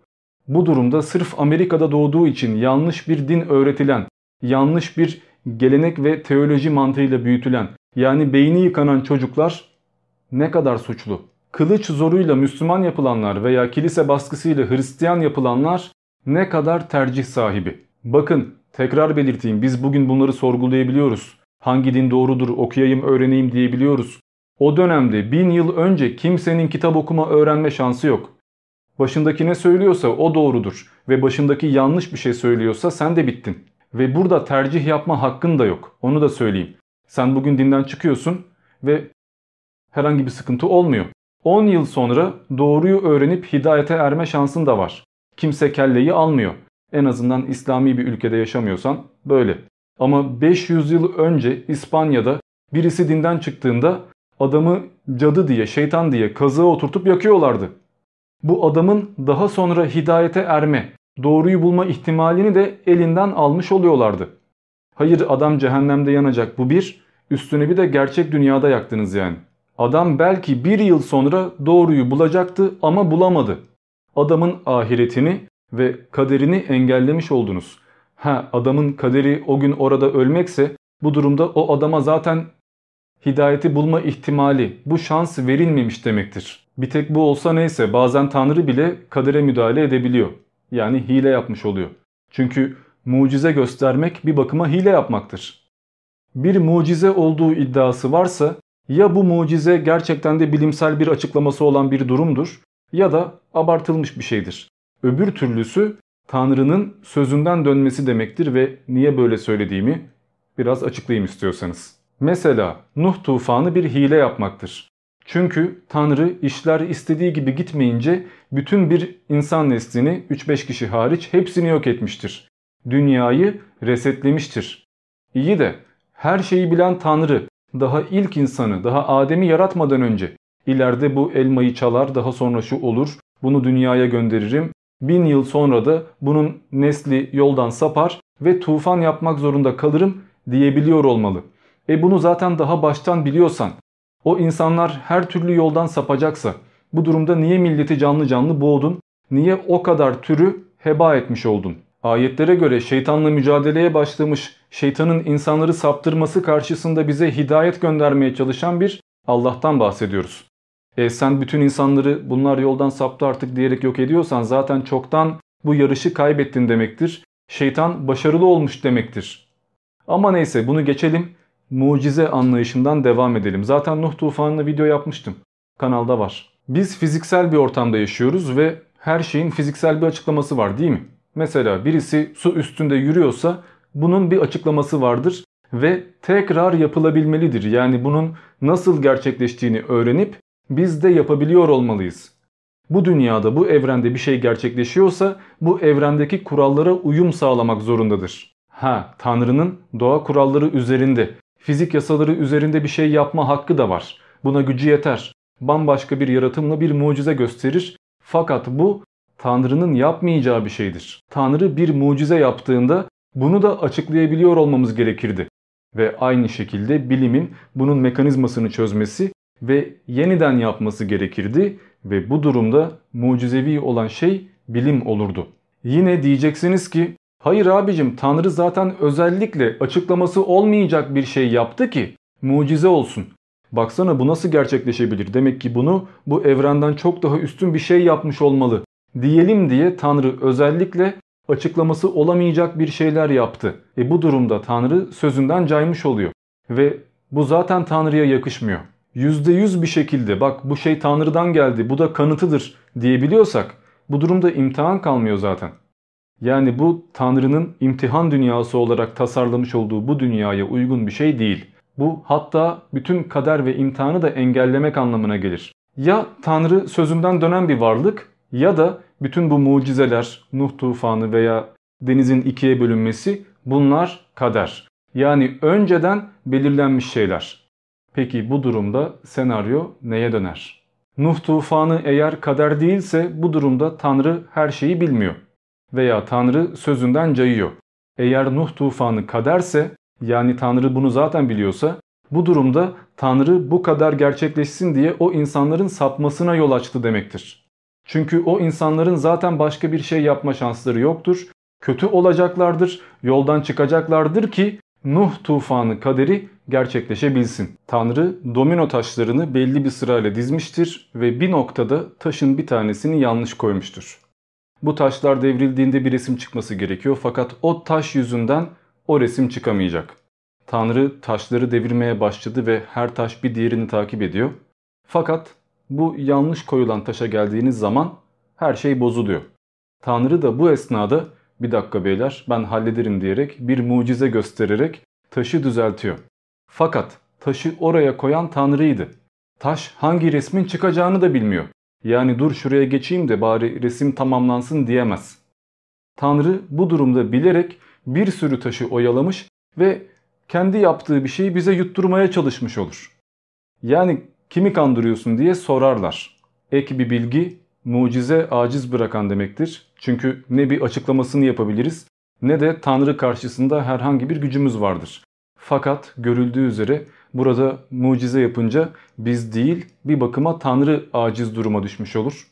Bu durumda sırf Amerika'da doğduğu için yanlış bir din öğretilen, yanlış bir gelenek ve teoloji mantığıyla büyütülen yani beyni yıkanan çocuklar ne kadar suçlu? Kılıç zoruyla Müslüman yapılanlar veya kilise baskısıyla Hristiyan yapılanlar ne kadar tercih sahibi? Bakın tekrar belirteyim biz bugün bunları sorgulayabiliyoruz. Hangi din doğrudur okuyayım öğreneyim diyebiliyoruz. O dönemde bin yıl önce kimsenin kitap okuma öğrenme şansı yok. Başındaki ne söylüyorsa o doğrudur ve başındaki yanlış bir şey söylüyorsa sen de bittin. Ve burada tercih yapma hakkın da yok. Onu da söyleyeyim. Sen bugün dinden çıkıyorsun ve herhangi bir sıkıntı olmuyor. 10 yıl sonra doğruyu öğrenip hidayete erme şansın da var. Kimse kelleyi almıyor. En azından İslami bir ülkede yaşamıyorsan böyle. Ama 500 yıl önce İspanya'da birisi dinden çıktığında adamı cadı diye, şeytan diye kazığa oturtup yakıyorlardı. Bu adamın daha sonra hidayete erme, doğruyu bulma ihtimalini de elinden almış oluyorlardı. Hayır adam cehennemde yanacak bu bir, üstüne bir de gerçek dünyada yaktınız yani. Adam belki bir yıl sonra doğruyu bulacaktı ama bulamadı. Adamın ahiretini ve kaderini engellemiş oldunuz. Ha adamın kaderi o gün orada ölmekse bu durumda o adama zaten hidayeti bulma ihtimali, bu şans verilmemiş demektir. Bir tek bu olsa neyse bazen Tanrı bile kadere müdahale edebiliyor. Yani hile yapmış oluyor. Çünkü mucize göstermek bir bakıma hile yapmaktır. Bir mucize olduğu iddiası varsa ya bu mucize gerçekten de bilimsel bir açıklaması olan bir durumdur ya da abartılmış bir şeydir. Öbür türlüsü Tanrı'nın sözünden dönmesi demektir ve niye böyle söylediğimi biraz açıklayayım istiyorsanız. Mesela Nuh tufanı bir hile yapmaktır. Çünkü Tanrı işler istediği gibi gitmeyince bütün bir insan neslini 3-5 kişi hariç hepsini yok etmiştir. Dünyayı resetlemiştir. İyi de her şeyi bilen Tanrı daha ilk insanı daha Adem'i yaratmadan önce ileride bu elmayı çalar daha sonra şu olur bunu dünyaya gönderirim Bin yıl sonra da bunun nesli yoldan sapar ve tufan yapmak zorunda kalırım diyebiliyor olmalı. E bunu zaten daha baştan biliyorsan, o insanlar her türlü yoldan sapacaksa, bu durumda niye milleti canlı canlı boğdun, niye o kadar türü heba etmiş oldun? Ayetlere göre şeytanla mücadeleye başlamış, şeytanın insanları saptırması karşısında bize hidayet göndermeye çalışan bir Allah'tan bahsediyoruz. E sen bütün insanları bunlar yoldan saptı artık diyerek yok ediyorsan zaten çoktan bu yarışı kaybettin demektir. Şeytan başarılı olmuş demektir. Ama neyse bunu geçelim. Mucize anlayışından devam edelim. Zaten Nuh tufanını video yapmıştım. Kanalda var. Biz fiziksel bir ortamda yaşıyoruz ve her şeyin fiziksel bir açıklaması var değil mi? Mesela birisi su üstünde yürüyorsa bunun bir açıklaması vardır ve tekrar yapılabilmelidir. Yani bunun nasıl gerçekleştiğini öğrenip biz de yapabiliyor olmalıyız. Bu dünyada, bu evrende bir şey gerçekleşiyorsa bu evrendeki kurallara uyum sağlamak zorundadır. Ha, Tanrı'nın doğa kuralları üzerinde, fizik yasaları üzerinde bir şey yapma hakkı da var. Buna gücü yeter. Bambaşka bir yaratımla bir mucize gösterir. Fakat bu Tanrı'nın yapmayacağı bir şeydir. Tanrı bir mucize yaptığında bunu da açıklayabiliyor olmamız gerekirdi. Ve aynı şekilde bilimin bunun mekanizmasını çözmesi ve yeniden yapması gerekirdi ve bu durumda mucizevi olan şey bilim olurdu. Yine diyeceksiniz ki hayır abicim Tanrı zaten özellikle açıklaması olmayacak bir şey yaptı ki mucize olsun. Baksana bu nasıl gerçekleşebilir? Demek ki bunu bu evrenden çok daha üstün bir şey yapmış olmalı. Diyelim diye Tanrı özellikle açıklaması olamayacak bir şeyler yaptı. E bu durumda Tanrı sözünden caymış oluyor. Ve bu zaten Tanrı'ya yakışmıyor. %100 bir şekilde bak bu şey Tanrı'dan geldi bu da kanıtıdır diyebiliyorsak bu durumda imtihan kalmıyor zaten. Yani bu Tanrı'nın imtihan dünyası olarak tasarlamış olduğu bu dünyaya uygun bir şey değil. Bu hatta bütün kader ve imtihanı da engellemek anlamına gelir. Ya Tanrı sözünden dönen bir varlık ya da bütün bu mucizeler, Nuh tufanı veya denizin ikiye bölünmesi bunlar kader. Yani önceden belirlenmiş şeyler. Peki bu durumda senaryo neye döner? Nuh tufanı eğer kader değilse bu durumda Tanrı her şeyi bilmiyor. Veya Tanrı sözünden cayıyor. Eğer Nuh tufanı kaderse yani Tanrı bunu zaten biliyorsa bu durumda Tanrı bu kadar gerçekleşsin diye o insanların sapmasına yol açtı demektir. Çünkü o insanların zaten başka bir şey yapma şansları yoktur. Kötü olacaklardır, yoldan çıkacaklardır ki Nuh tufanı kaderi gerçekleşebilsin. Tanrı domino taşlarını belli bir sırayla dizmiştir ve bir noktada taşın bir tanesini yanlış koymuştur. Bu taşlar devrildiğinde bir resim çıkması gerekiyor fakat o taş yüzünden o resim çıkamayacak. Tanrı taşları devirmeye başladı ve her taş bir diğerini takip ediyor. Fakat bu yanlış koyulan taşa geldiğiniz zaman her şey bozuluyor. Tanrı da bu esnada bir dakika beyler ben hallederim diyerek bir mucize göstererek taşı düzeltiyor. Fakat taşı oraya koyan Tanrı'ydı. Taş hangi resmin çıkacağını da bilmiyor. Yani dur şuraya geçeyim de bari resim tamamlansın diyemez. Tanrı bu durumda bilerek bir sürü taşı oyalamış ve kendi yaptığı bir şeyi bize yutturmaya çalışmış olur. Yani kimi kandırıyorsun diye sorarlar. Ek bir bilgi mucize aciz bırakan demektir. Çünkü ne bir açıklamasını yapabiliriz ne de Tanrı karşısında herhangi bir gücümüz vardır. Fakat görüldüğü üzere burada mucize yapınca biz değil bir bakıma Tanrı aciz duruma düşmüş olur.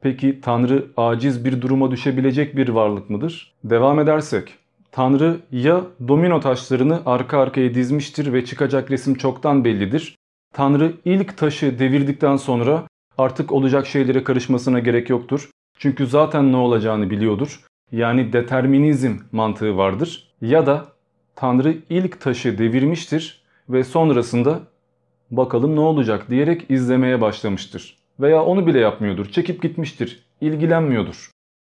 Peki Tanrı aciz bir duruma düşebilecek bir varlık mıdır? Devam edersek Tanrı ya domino taşlarını arka arkaya dizmiştir ve çıkacak resim çoktan bellidir. Tanrı ilk taşı devirdikten sonra artık olacak şeylere karışmasına gerek yoktur. Çünkü zaten ne olacağını biliyordur. Yani determinizm mantığı vardır. Ya da Tanrı ilk taşı devirmiştir ve sonrasında bakalım ne olacak diyerek izlemeye başlamıştır. Veya onu bile yapmıyordur. Çekip gitmiştir. ilgilenmiyordur.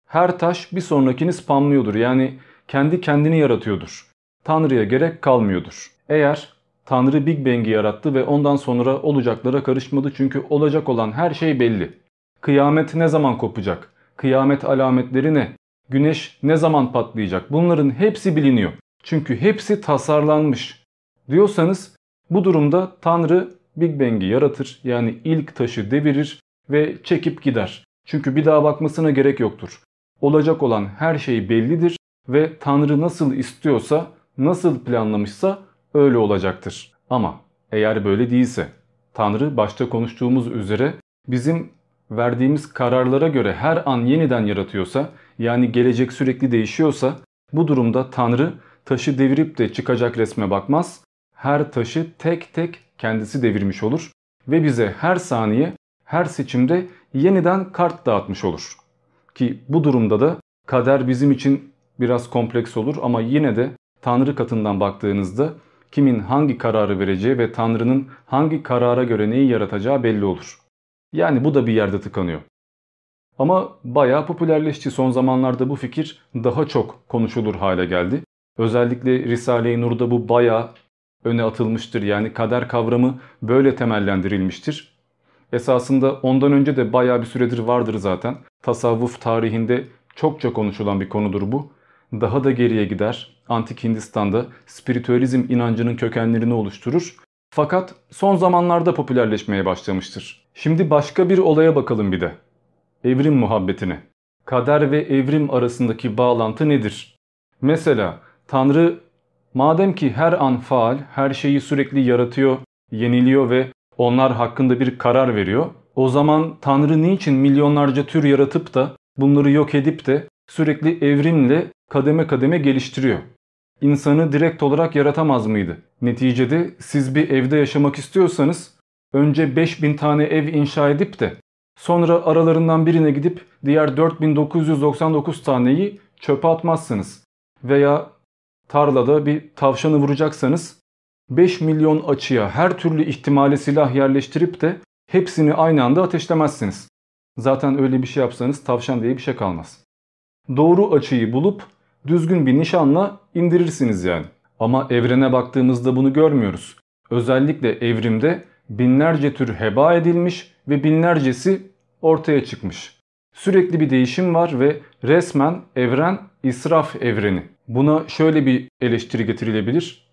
Her taş bir sonrakini spamlıyordur. Yani kendi kendini yaratıyordur. Tanrı'ya gerek kalmıyordur. Eğer Tanrı Big Bang'i yarattı ve ondan sonra olacaklara karışmadı çünkü olacak olan her şey belli. Kıyamet ne zaman kopacak? Kıyamet alametleri ne? Güneş ne zaman patlayacak? Bunların hepsi biliniyor. Çünkü hepsi tasarlanmış. Diyorsanız bu durumda Tanrı Big Bang'i yaratır yani ilk taşı devirir ve çekip gider. Çünkü bir daha bakmasına gerek yoktur. olacak olan her şey bellidir ve Tanrı nasıl istiyorsa, nasıl planlamışsa öyle olacaktır. Ama eğer böyle değilse, Tanrı başta konuştuğumuz üzere bizim verdiğimiz kararlara göre her an yeniden yaratıyorsa, yani gelecek sürekli değişiyorsa, bu durumda Tanrı taşı devirip de çıkacak resme bakmaz, her taşı tek tek kendisi devirmiş olur ve bize her saniye, her seçimde yeniden kart dağıtmış olur. Ki bu durumda da kader bizim için biraz kompleks olur ama yine de Tanrı katından baktığınızda kimin hangi kararı vereceği ve Tanrı'nın hangi karara göre neyi yaratacağı belli olur. Yani bu da bir yerde tıkanıyor. Ama bayağı popülerleşti son zamanlarda bu fikir daha çok konuşulur hale geldi. Özellikle Risale-i Nur'da bu bayağı öne atılmıştır. Yani kader kavramı böyle temellendirilmiştir. Esasında ondan önce de baya bir süredir vardır zaten. Tasavvuf tarihinde çokça konuşulan bir konudur bu. Daha da geriye gider. Antik Hindistan'da spiritüalizm inancının kökenlerini oluşturur. Fakat son zamanlarda popülerleşmeye başlamıştır. Şimdi başka bir olaya bakalım bir de. Evrim muhabbetine. Kader ve evrim arasındaki bağlantı nedir? Mesela Tanrı madem ki her an faal, her şeyi sürekli yaratıyor, yeniliyor ve onlar hakkında bir karar veriyor. O zaman Tanrı niçin milyonlarca tür yaratıp da bunları yok edip de sürekli evrimle kademe kademe geliştiriyor? İnsanı direkt olarak yaratamaz mıydı? Neticede siz bir evde yaşamak istiyorsanız önce 5000 tane ev inşa edip de sonra aralarından birine gidip diğer 4999 taneyi çöpe atmazsınız. Veya tarlada bir tavşanı vuracaksanız 5 milyon açıya her türlü ihtimale silah yerleştirip de hepsini aynı anda ateşlemezsiniz. Zaten öyle bir şey yapsanız tavşan diye bir şey kalmaz. Doğru açıyı bulup düzgün bir nişanla indirirsiniz yani. Ama evrene baktığımızda bunu görmüyoruz. Özellikle evrimde binlerce tür heba edilmiş ve binlercesi ortaya çıkmış. Sürekli bir değişim var ve resmen evren israf evreni. Buna şöyle bir eleştiri getirilebilir.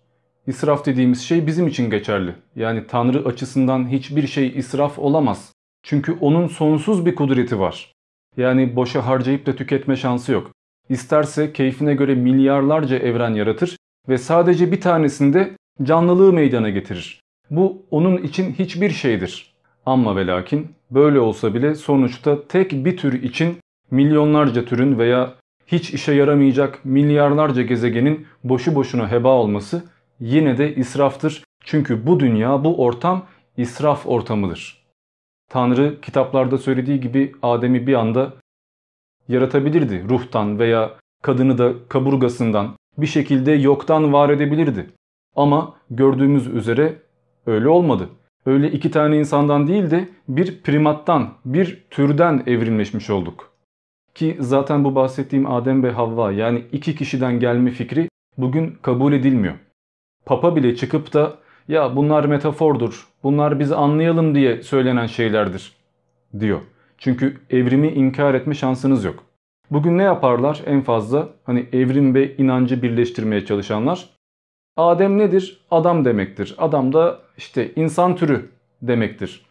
İsraf dediğimiz şey bizim için geçerli. Yani Tanrı açısından hiçbir şey israf olamaz. Çünkü onun sonsuz bir kudreti var. Yani boşa harcayıp da tüketme şansı yok. İsterse keyfine göre milyarlarca evren yaratır ve sadece bir tanesinde canlılığı meydana getirir. Bu onun için hiçbir şeydir. Ama ve lakin böyle olsa bile sonuçta tek bir tür için milyonlarca türün veya hiç işe yaramayacak milyarlarca gezegenin boşu boşuna heba olması yine de israftır. Çünkü bu dünya, bu ortam israf ortamıdır. Tanrı kitaplarda söylediği gibi Adem'i bir anda yaratabilirdi ruhtan veya kadını da kaburgasından bir şekilde yoktan var edebilirdi. Ama gördüğümüz üzere öyle olmadı. Öyle iki tane insandan değil de bir primattan, bir türden evrimleşmiş olduk. Ki zaten bu bahsettiğim Adem ve Havva yani iki kişiden gelme fikri bugün kabul edilmiyor. Papa bile çıkıp da ya bunlar metafordur, bunlar bizi anlayalım diye söylenen şeylerdir diyor. Çünkü evrimi inkar etme şansınız yok. Bugün ne yaparlar en fazla? Hani evrim ve inancı birleştirmeye çalışanlar. Adem nedir? Adam demektir. Adam da işte insan türü demektir.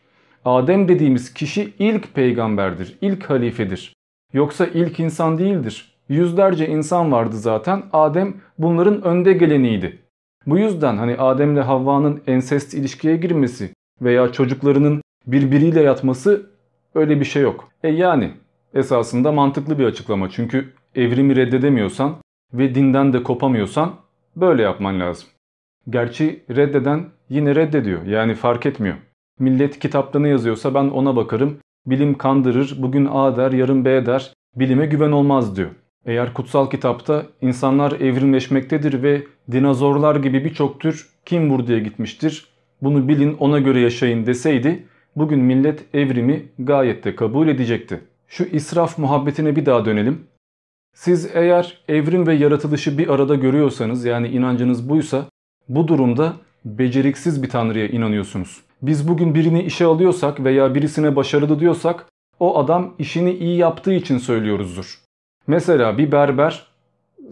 Adem dediğimiz kişi ilk peygamberdir, ilk halifedir. Yoksa ilk insan değildir. Yüzlerce insan vardı zaten. Adem bunların önde geleniydi. Bu yüzden hani Adem ile Havva'nın ensest ilişkiye girmesi veya çocuklarının birbiriyle yatması öyle bir şey yok. E yani esasında mantıklı bir açıklama. Çünkü evrimi reddedemiyorsan ve dinden de kopamıyorsan böyle yapman lazım. Gerçi reddeden yine reddediyor. Yani fark etmiyor. Millet kitapta ne yazıyorsa ben ona bakarım. Bilim kandırır, bugün A der, yarın B der. Bilime güven olmaz diyor. Eğer kutsal kitapta insanlar evrimleşmektedir ve dinozorlar gibi birçok tür kim buraya gitmiştir, bunu bilin ona göre yaşayın deseydi bugün millet evrimi gayet de kabul edecekti. Şu israf muhabbetine bir daha dönelim. Siz eğer evrim ve yaratılışı bir arada görüyorsanız yani inancınız buysa bu durumda beceriksiz bir tanrıya inanıyorsunuz. Biz bugün birini işe alıyorsak veya birisine başarılı diyorsak o adam işini iyi yaptığı için söylüyoruzdur. Mesela bir berber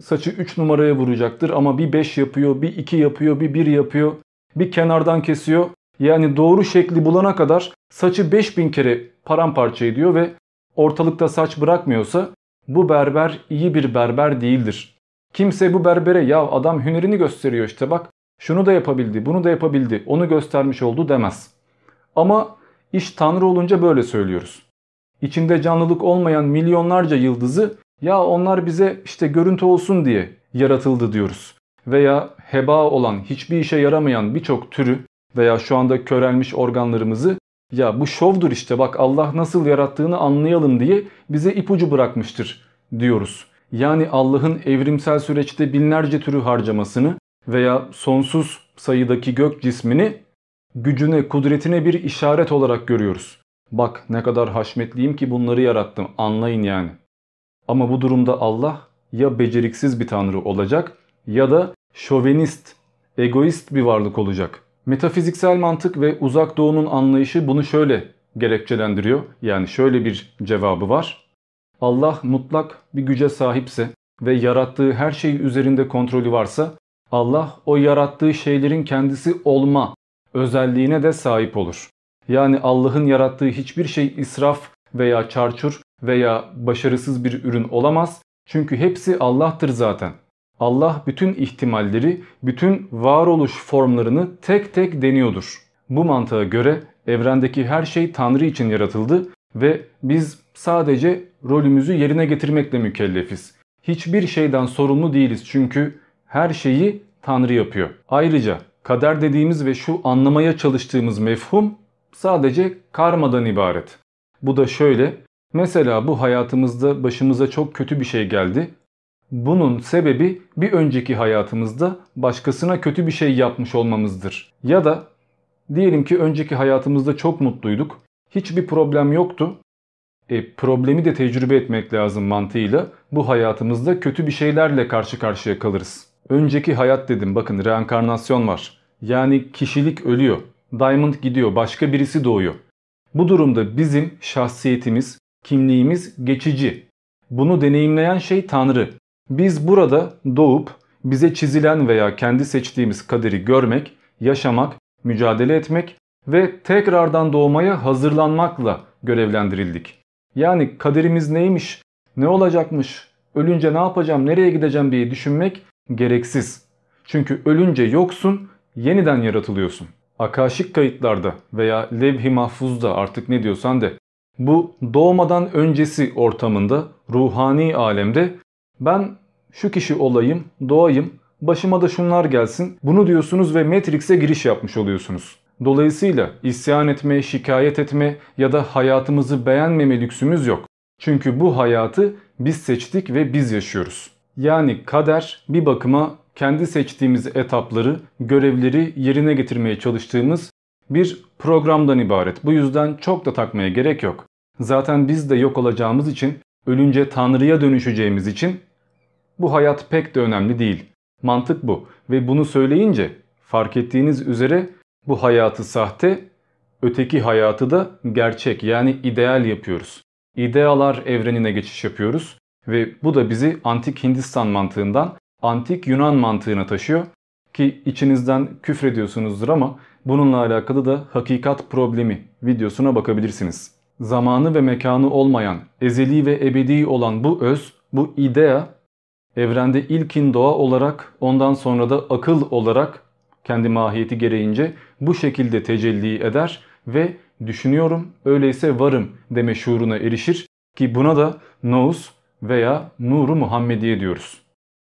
saçı 3 numaraya vuracaktır ama bir 5 yapıyor, bir 2 yapıyor, bir 1 yapıyor, bir kenardan kesiyor. Yani doğru şekli bulana kadar saçı 5000 kere paramparça ediyor ve ortalıkta saç bırakmıyorsa Bu berber iyi bir berber değildir. Kimse bu berbere ya adam hünerini gösteriyor işte bak şunu da yapabildi bunu da yapabildi onu göstermiş oldu demez. Ama iş Tanrı olunca böyle söylüyoruz. İçinde canlılık olmayan milyonlarca yıldızı ya onlar bize işte görüntü olsun diye yaratıldı diyoruz. Veya heba olan hiçbir işe yaramayan birçok türü veya şu anda körelmiş organlarımızı ya bu şovdur işte bak Allah nasıl yarattığını anlayalım diye bize ipucu bırakmıştır diyoruz. Yani Allah'ın evrimsel süreçte binlerce türü harcamasını veya sonsuz sayıdaki gök cismini gücüne, kudretine bir işaret olarak görüyoruz. Bak ne kadar haşmetliyim ki bunları yarattım anlayın yani. Ama bu durumda Allah ya beceriksiz bir tanrı olacak ya da şovenist, egoist bir varlık olacak. Metafiziksel mantık ve uzak doğunun anlayışı bunu şöyle gerekçelendiriyor. Yani şöyle bir cevabı var. Allah mutlak bir güce sahipse ve yarattığı her şey üzerinde kontrolü varsa Allah o yarattığı şeylerin kendisi olma özelliğine de sahip olur. Yani Allah'ın yarattığı hiçbir şey israf veya çarçur veya başarısız bir ürün olamaz. Çünkü hepsi Allah'tır zaten. Allah bütün ihtimalleri, bütün varoluş formlarını tek tek deniyordur. Bu mantığa göre evrendeki her şey Tanrı için yaratıldı ve biz sadece rolümüzü yerine getirmekle mükellefiz. Hiçbir şeyden sorumlu değiliz çünkü her şeyi Tanrı yapıyor. Ayrıca kader dediğimiz ve şu anlamaya çalıştığımız mefhum sadece karmadan ibaret. Bu da şöyle, mesela bu hayatımızda başımıza çok kötü bir şey geldi. Bunun sebebi bir önceki hayatımızda başkasına kötü bir şey yapmış olmamızdır. Ya da diyelim ki önceki hayatımızda çok mutluyduk, hiçbir problem yoktu. E, problemi de tecrübe etmek lazım mantığıyla bu hayatımızda kötü bir şeylerle karşı karşıya kalırız. Önceki hayat dedim bakın reenkarnasyon var. Yani kişilik ölüyor. Diamond gidiyor başka birisi doğuyor. Bu durumda bizim şahsiyetimiz, kimliğimiz geçici. Bunu deneyimleyen şey Tanrı. Biz burada doğup bize çizilen veya kendi seçtiğimiz kaderi görmek, yaşamak, mücadele etmek ve tekrardan doğmaya hazırlanmakla görevlendirildik. Yani kaderimiz neymiş, ne olacakmış, ölünce ne yapacağım, nereye gideceğim diye düşünmek gereksiz. Çünkü ölünce yoksun, yeniden yaratılıyorsun. Akaşik kayıtlarda veya levh-i mahfuzda artık ne diyorsan de bu doğmadan öncesi ortamında ruhani alemde ben şu kişi olayım, doğayım, başıma da şunlar gelsin bunu diyorsunuz ve Matrix'e giriş yapmış oluyorsunuz. Dolayısıyla isyan etme, şikayet etme ya da hayatımızı beğenmeme lüksümüz yok. Çünkü bu hayatı biz seçtik ve biz yaşıyoruz. Yani kader bir bakıma kendi seçtiğimiz etapları, görevleri yerine getirmeye çalıştığımız bir programdan ibaret. Bu yüzden çok da takmaya gerek yok. Zaten biz de yok olacağımız için, ölünce Tanrı'ya dönüşeceğimiz için bu hayat pek de önemli değil. Mantık bu ve bunu söyleyince fark ettiğiniz üzere bu hayatı sahte, öteki hayatı da gerçek yani ideal yapıyoruz. İdealar evrenine geçiş yapıyoruz ve bu da bizi antik Hindistan mantığından antik Yunan mantığına taşıyor. Ki içinizden küfrediyorsunuzdur ama bununla alakalı da hakikat problemi videosuna bakabilirsiniz. Zamanı ve mekanı olmayan, ezeli ve ebedi olan bu öz, bu idea evrende ilkin doğa olarak ondan sonra da akıl olarak kendi mahiyeti gereğince bu şekilde tecelli eder ve düşünüyorum öyleyse varım deme şuuruna erişir ki buna da nous veya nuru Muhammediye diyoruz.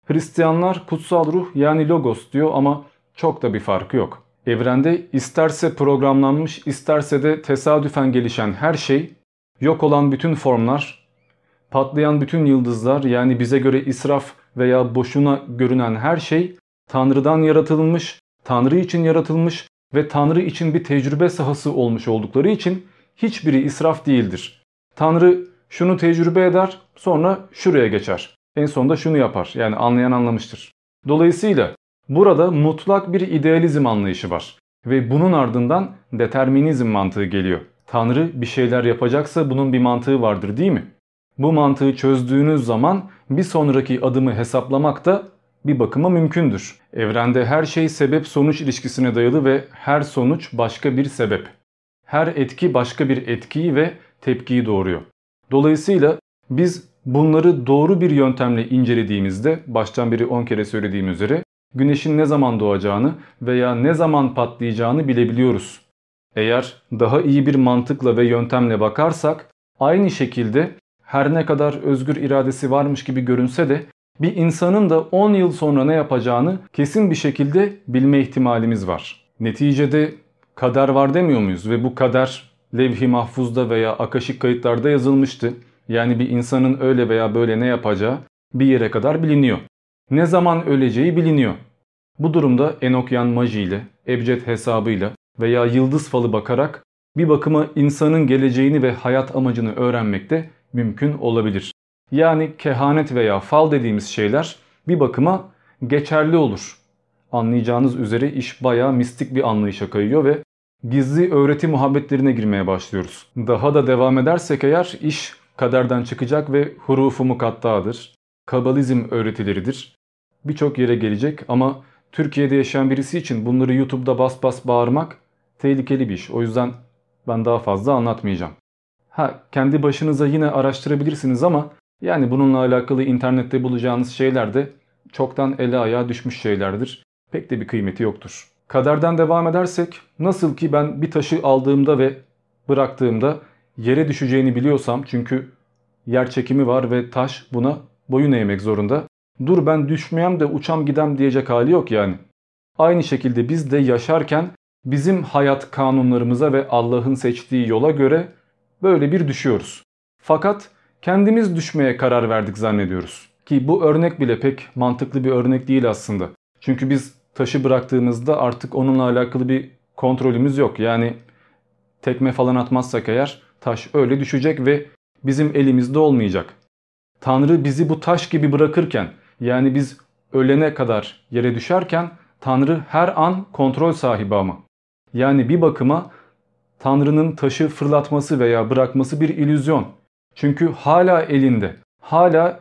Hristiyanlar kutsal ruh yani logos diyor ama çok da bir farkı yok. Evrende isterse programlanmış isterse de tesadüfen gelişen her şey, yok olan bütün formlar, patlayan bütün yıldızlar yani bize göre israf veya boşuna görünen her şey Tanrı'dan yaratılmış, Tanrı için yaratılmış ve Tanrı için bir tecrübe sahası olmuş oldukları için hiçbiri israf değildir. Tanrı şunu tecrübe eder sonra şuraya geçer. En sonunda şunu yapar. Yani anlayan anlamıştır. Dolayısıyla burada mutlak bir idealizm anlayışı var. Ve bunun ardından determinizm mantığı geliyor. Tanrı bir şeyler yapacaksa bunun bir mantığı vardır değil mi? Bu mantığı çözdüğünüz zaman bir sonraki adımı hesaplamak da bir bakıma mümkündür. Evrende her şey sebep sonuç ilişkisine dayalı ve her sonuç başka bir sebep. Her etki başka bir etkiyi ve tepkiyi doğuruyor. Dolayısıyla biz Bunları doğru bir yöntemle incelediğimizde baştan beri 10 kere söylediğim üzere güneşin ne zaman doğacağını veya ne zaman patlayacağını bilebiliyoruz. Eğer daha iyi bir mantıkla ve yöntemle bakarsak aynı şekilde her ne kadar özgür iradesi varmış gibi görünse de bir insanın da 10 yıl sonra ne yapacağını kesin bir şekilde bilme ihtimalimiz var. Neticede kader var demiyor muyuz ve bu kader levh-i mahfuzda veya akaşik kayıtlarda yazılmıştı. Yani bir insanın öyle veya böyle ne yapacağı bir yere kadar biliniyor. Ne zaman öleceği biliniyor. Bu durumda Enokyan Maji ile, Ebced hesabıyla veya yıldız falı bakarak bir bakıma insanın geleceğini ve hayat amacını öğrenmek de mümkün olabilir. Yani kehanet veya fal dediğimiz şeyler bir bakıma geçerli olur. Anlayacağınız üzere iş bayağı mistik bir anlayışa kayıyor ve gizli öğreti muhabbetlerine girmeye başlıyoruz. Daha da devam edersek eğer iş kaderden çıkacak ve hurufu mukattadır. Kabalizm öğretileridir. Birçok yere gelecek ama Türkiye'de yaşayan birisi için bunları YouTube'da bas bas bağırmak tehlikeli bir iş. O yüzden ben daha fazla anlatmayacağım. Ha kendi başınıza yine araştırabilirsiniz ama yani bununla alakalı internette bulacağınız şeyler de çoktan ele ayağa düşmüş şeylerdir. Pek de bir kıymeti yoktur. Kaderden devam edersek nasıl ki ben bir taşı aldığımda ve bıraktığımda yere düşeceğini biliyorsam çünkü yer çekimi var ve taş buna boyun eğmek zorunda. Dur ben düşmeyem de uçam gidem diyecek hali yok yani. Aynı şekilde biz de yaşarken bizim hayat kanunlarımıza ve Allah'ın seçtiği yola göre böyle bir düşüyoruz. Fakat kendimiz düşmeye karar verdik zannediyoruz. Ki bu örnek bile pek mantıklı bir örnek değil aslında. Çünkü biz taşı bıraktığımızda artık onunla alakalı bir kontrolümüz yok. Yani tekme falan atmazsak eğer taş öyle düşecek ve bizim elimizde olmayacak. Tanrı bizi bu taş gibi bırakırken yani biz ölene kadar yere düşerken Tanrı her an kontrol sahibi ama. Yani bir bakıma Tanrı'nın taşı fırlatması veya bırakması bir illüzyon. Çünkü hala elinde, hala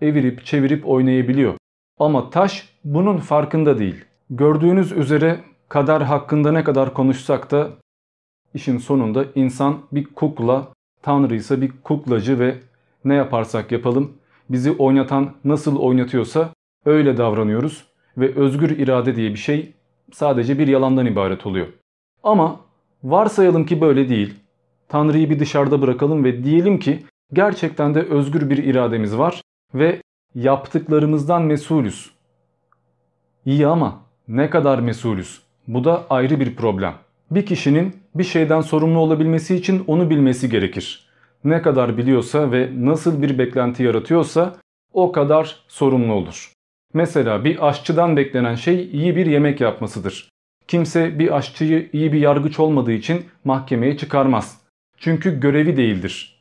evirip çevirip oynayabiliyor. Ama taş bunun farkında değil. Gördüğünüz üzere kader hakkında ne kadar konuşsak da işin sonunda insan bir kukla, Tanrı ise bir kuklacı ve ne yaparsak yapalım bizi oynatan nasıl oynatıyorsa öyle davranıyoruz ve özgür irade diye bir şey sadece bir yalandan ibaret oluyor. Ama varsayalım ki böyle değil. Tanrı'yı bir dışarıda bırakalım ve diyelim ki gerçekten de özgür bir irademiz var ve yaptıklarımızdan mesulüz. İyi ama ne kadar mesulüz? Bu da ayrı bir problem. Bir kişinin bir şeyden sorumlu olabilmesi için onu bilmesi gerekir. Ne kadar biliyorsa ve nasıl bir beklenti yaratıyorsa o kadar sorumlu olur. Mesela bir aşçıdan beklenen şey iyi bir yemek yapmasıdır. Kimse bir aşçıyı iyi bir yargıç olmadığı için mahkemeye çıkarmaz. Çünkü görevi değildir.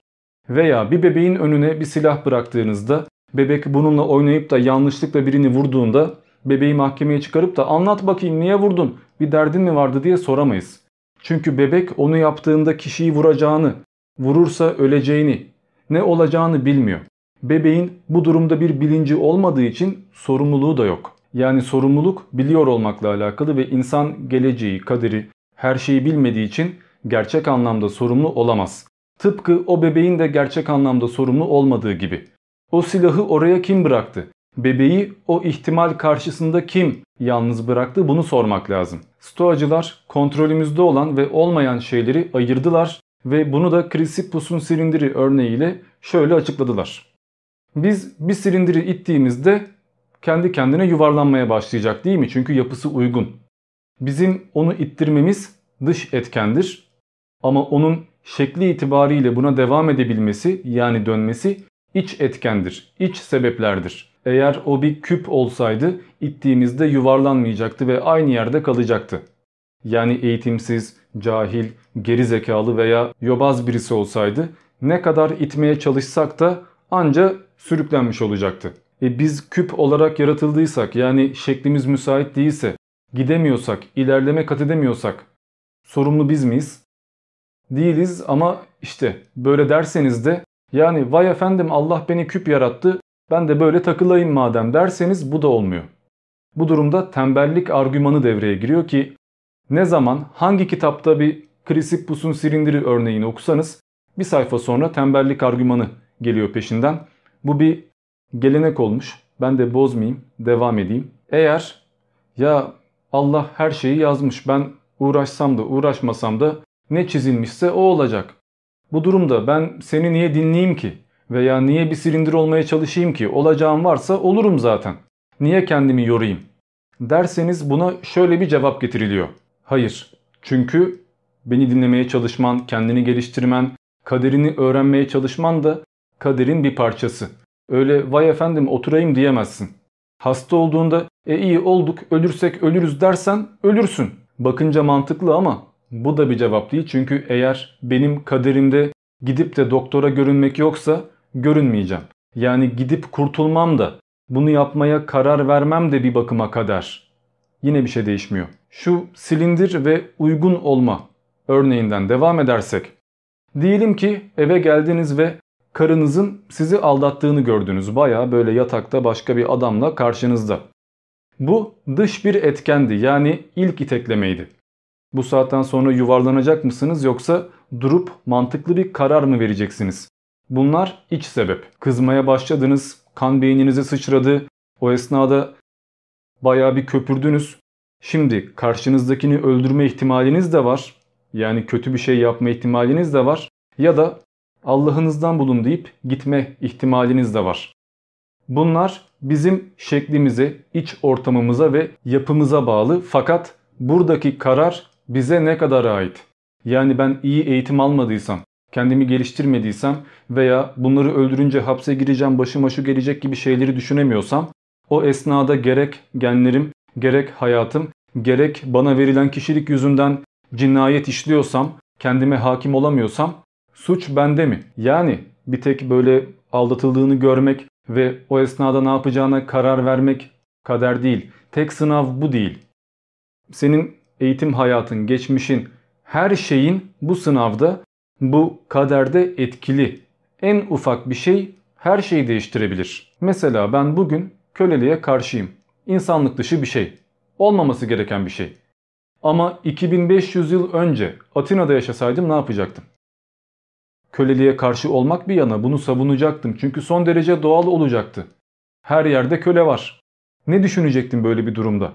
Veya bir bebeğin önüne bir silah bıraktığınızda bebek bununla oynayıp da yanlışlıkla birini vurduğunda bebeği mahkemeye çıkarıp da anlat bakayım niye vurdun bir derdin mi vardı diye soramayız. Çünkü bebek onu yaptığında kişiyi vuracağını, vurursa öleceğini, ne olacağını bilmiyor. Bebeğin bu durumda bir bilinci olmadığı için sorumluluğu da yok. Yani sorumluluk biliyor olmakla alakalı ve insan geleceği, kaderi, her şeyi bilmediği için gerçek anlamda sorumlu olamaz. Tıpkı o bebeğin de gerçek anlamda sorumlu olmadığı gibi. O silahı oraya kim bıraktı? Bebeği o ihtimal karşısında kim yalnız bıraktı bunu sormak lazım. Stoacılar kontrolümüzde olan ve olmayan şeyleri ayırdılar ve bunu da Chrysippus'un silindiri örneğiyle şöyle açıkladılar. Biz bir silindiri ittiğimizde kendi kendine yuvarlanmaya başlayacak değil mi? Çünkü yapısı uygun. Bizim onu ittirmemiz dış etkendir. Ama onun şekli itibariyle buna devam edebilmesi yani dönmesi iç etkendir, iç sebeplerdir. Eğer o bir küp olsaydı ittiğimizde yuvarlanmayacaktı ve aynı yerde kalacaktı. Yani eğitimsiz, cahil, geri zekalı veya yobaz birisi olsaydı ne kadar itmeye çalışsak da anca sürüklenmiş olacaktı. E biz küp olarak yaratıldıysak yani şeklimiz müsait değilse, gidemiyorsak, ilerleme kat edemiyorsak sorumlu biz miyiz? Değiliz ama işte böyle derseniz de yani vay efendim Allah beni küp yarattı ben de böyle takılayım madem derseniz bu da olmuyor. Bu durumda tembellik argümanı devreye giriyor ki ne zaman hangi kitapta bir Chrysippus'un silindiri örneğini okusanız bir sayfa sonra tembellik argümanı geliyor peşinden. Bu bir gelenek olmuş. Ben de bozmayayım, devam edeyim. Eğer ya Allah her şeyi yazmış ben uğraşsam da uğraşmasam da ne çizilmişse o olacak. Bu durumda ben seni niye dinleyeyim ki? Veya niye bir silindir olmaya çalışayım ki? Olacağım varsa olurum zaten. Niye kendimi yorayım? Derseniz buna şöyle bir cevap getiriliyor. Hayır. Çünkü beni dinlemeye çalışman, kendini geliştirmen, kaderini öğrenmeye çalışman da kaderin bir parçası. Öyle vay efendim oturayım diyemezsin. Hasta olduğunda e iyi olduk ölürsek ölürüz dersen ölürsün. Bakınca mantıklı ama bu da bir cevap değil. Çünkü eğer benim kaderimde gidip de doktora görünmek yoksa görünmeyeceğim. Yani gidip kurtulmam da bunu yapmaya karar vermem de bir bakıma kader. Yine bir şey değişmiyor. Şu silindir ve uygun olma örneğinden devam edersek. Diyelim ki eve geldiniz ve karınızın sizi aldattığını gördünüz. Baya böyle yatakta başka bir adamla karşınızda. Bu dış bir etkendi yani ilk iteklemeydi. Bu saatten sonra yuvarlanacak mısınız yoksa durup mantıklı bir karar mı vereceksiniz? Bunlar iç sebep. Kızmaya başladınız, kan beyninize sıçradı. O esnada baya bir köpürdünüz. Şimdi karşınızdakini öldürme ihtimaliniz de var. Yani kötü bir şey yapma ihtimaliniz de var. Ya da Allah'ınızdan bulun deyip gitme ihtimaliniz de var. Bunlar bizim şeklimize, iç ortamımıza ve yapımıza bağlı fakat buradaki karar bize ne kadar ait? Yani ben iyi eğitim almadıysam, kendimi geliştirmediysem veya bunları öldürünce hapse gireceğim başıma şu gelecek gibi şeyleri düşünemiyorsam o esnada gerek genlerim, gerek hayatım, gerek bana verilen kişilik yüzünden cinayet işliyorsam, kendime hakim olamıyorsam suç bende mi? Yani bir tek böyle aldatıldığını görmek ve o esnada ne yapacağına karar vermek kader değil. Tek sınav bu değil. Senin eğitim hayatın, geçmişin, her şeyin bu sınavda, bu kaderde etkili. En ufak bir şey her şeyi değiştirebilir. Mesela ben bugün köleliğe karşıyım. İnsanlık dışı bir şey. Olmaması gereken bir şey. Ama 2500 yıl önce Atina'da yaşasaydım ne yapacaktım? Köleliğe karşı olmak bir yana bunu savunacaktım çünkü son derece doğal olacaktı. Her yerde köle var. Ne düşünecektim böyle bir durumda?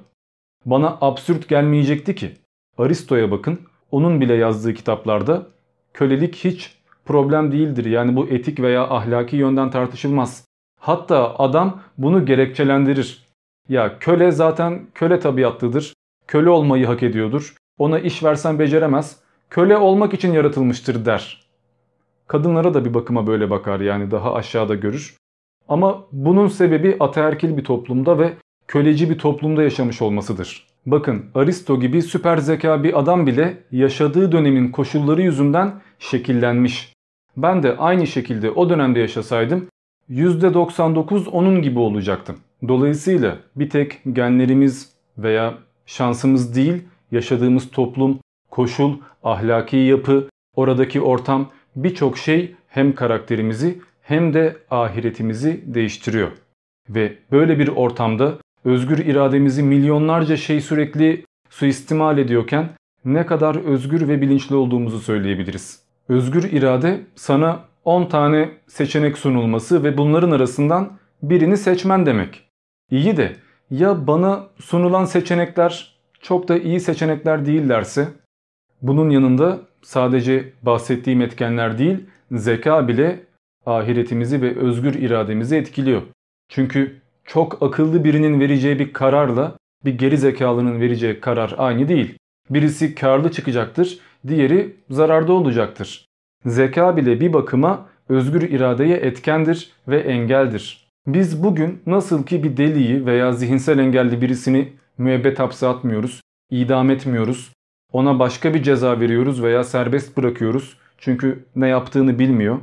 Bana absürt gelmeyecekti ki. Aristo'ya bakın, onun bile yazdığı kitaplarda kölelik hiç problem değildir. Yani bu etik veya ahlaki yönden tartışılmaz. Hatta adam bunu gerekçelendirir. Ya köle zaten köle tabiatlıdır. Köle olmayı hak ediyordur. Ona iş versen beceremez. Köle olmak için yaratılmıştır der. Kadınlara da bir bakıma böyle bakar yani daha aşağıda görür. Ama bunun sebebi ataerkil bir toplumda ve köleci bir toplumda yaşamış olmasıdır. Bakın Aristo gibi süper zeka bir adam bile yaşadığı dönemin koşulları yüzünden şekillenmiş. Ben de aynı şekilde o dönemde yaşasaydım %99 onun gibi olacaktım. Dolayısıyla bir tek genlerimiz veya şansımız değil yaşadığımız toplum, koşul, ahlaki yapı, oradaki ortam birçok şey hem karakterimizi hem de ahiretimizi değiştiriyor. Ve böyle bir ortamda özgür irademizi milyonlarca şey sürekli suistimal ediyorken ne kadar özgür ve bilinçli olduğumuzu söyleyebiliriz. Özgür irade sana 10 tane seçenek sunulması ve bunların arasından birini seçmen demek. İyi de ya bana sunulan seçenekler çok da iyi seçenekler değillerse bunun yanında sadece bahsettiğim etkenler değil zeka bile ahiretimizi ve özgür irademizi etkiliyor. Çünkü çok akıllı birinin vereceği bir kararla bir geri zekalının vereceği karar aynı değil. Birisi karlı çıkacaktır, diğeri zararda olacaktır. Zeka bile bir bakıma özgür iradeye etkendir ve engeldir. Biz bugün nasıl ki bir deliyi veya zihinsel engelli birisini müebbet hapse atmıyoruz, idam etmiyoruz, ona başka bir ceza veriyoruz veya serbest bırakıyoruz çünkü ne yaptığını bilmiyor.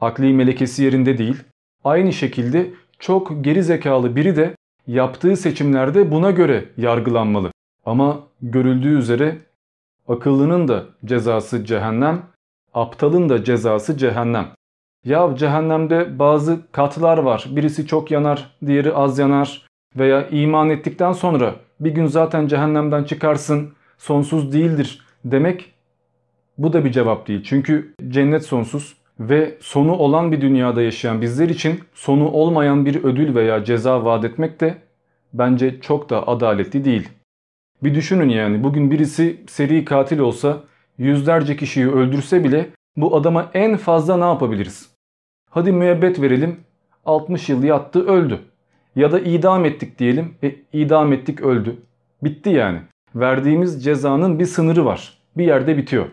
Akli melekesi yerinde değil. Aynı şekilde çok geri zekalı biri de yaptığı seçimlerde buna göre yargılanmalı. Ama görüldüğü üzere akıllının da cezası cehennem, aptalın da cezası cehennem. Ya cehennemde bazı katlar var. Birisi çok yanar, diğeri az yanar. Veya iman ettikten sonra bir gün zaten cehennemden çıkarsın, sonsuz değildir demek bu da bir cevap değil. Çünkü cennet sonsuz, Ve sonu olan bir dünyada yaşayan bizler için sonu olmayan bir ödül veya ceza vaat etmek de bence çok da adaletli değil. Bir düşünün yani bugün birisi seri katil olsa yüzlerce kişiyi öldürse bile bu adama en fazla ne yapabiliriz? Hadi müebbet verelim 60 yıl yattı öldü. Ya da idam ettik diyelim e idam ettik öldü. Bitti yani. Verdiğimiz cezanın bir sınırı var. Bir yerde bitiyor.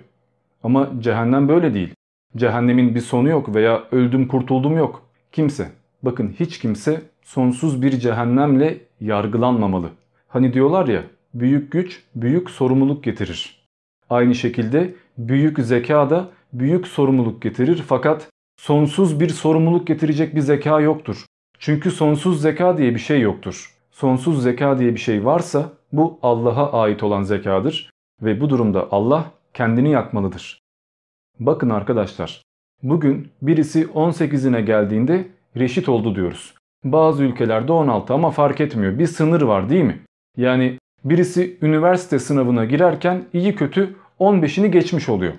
Ama cehennem böyle değil. Cehennemin bir sonu yok veya öldüm kurtuldum yok. Kimse, bakın hiç kimse sonsuz bir cehennemle yargılanmamalı. Hani diyorlar ya büyük güç büyük sorumluluk getirir. Aynı şekilde büyük zeka da büyük sorumluluk getirir fakat sonsuz bir sorumluluk getirecek bir zeka yoktur. Çünkü sonsuz zeka diye bir şey yoktur. Sonsuz zeka diye bir şey varsa bu Allah'a ait olan zekadır ve bu durumda Allah kendini yakmalıdır. Bakın arkadaşlar bugün birisi 18'ine geldiğinde reşit oldu diyoruz. Bazı ülkelerde 16 ama fark etmiyor. Bir sınır var değil mi? Yani birisi üniversite sınavına girerken iyi kötü 15'ini geçmiş oluyor.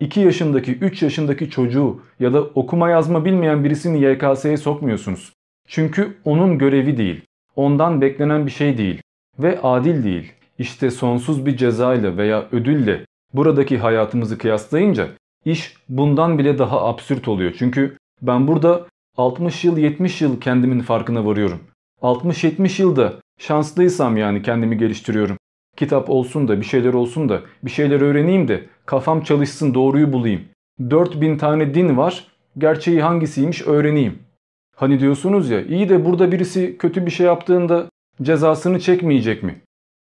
2 yaşındaki 3 yaşındaki çocuğu ya da okuma yazma bilmeyen birisini YKS'ye sokmuyorsunuz. Çünkü onun görevi değil. Ondan beklenen bir şey değil. Ve adil değil. İşte sonsuz bir cezayla veya ödülle buradaki hayatımızı kıyaslayınca iş bundan bile daha absürt oluyor. Çünkü ben burada 60 yıl 70 yıl kendimin farkına varıyorum. 60-70 yılda şanslıysam yani kendimi geliştiriyorum. Kitap olsun da bir şeyler olsun da bir şeyler öğreneyim de kafam çalışsın doğruyu bulayım. 4000 tane din var gerçeği hangisiymiş öğreneyim. Hani diyorsunuz ya iyi de burada birisi kötü bir şey yaptığında cezasını çekmeyecek mi?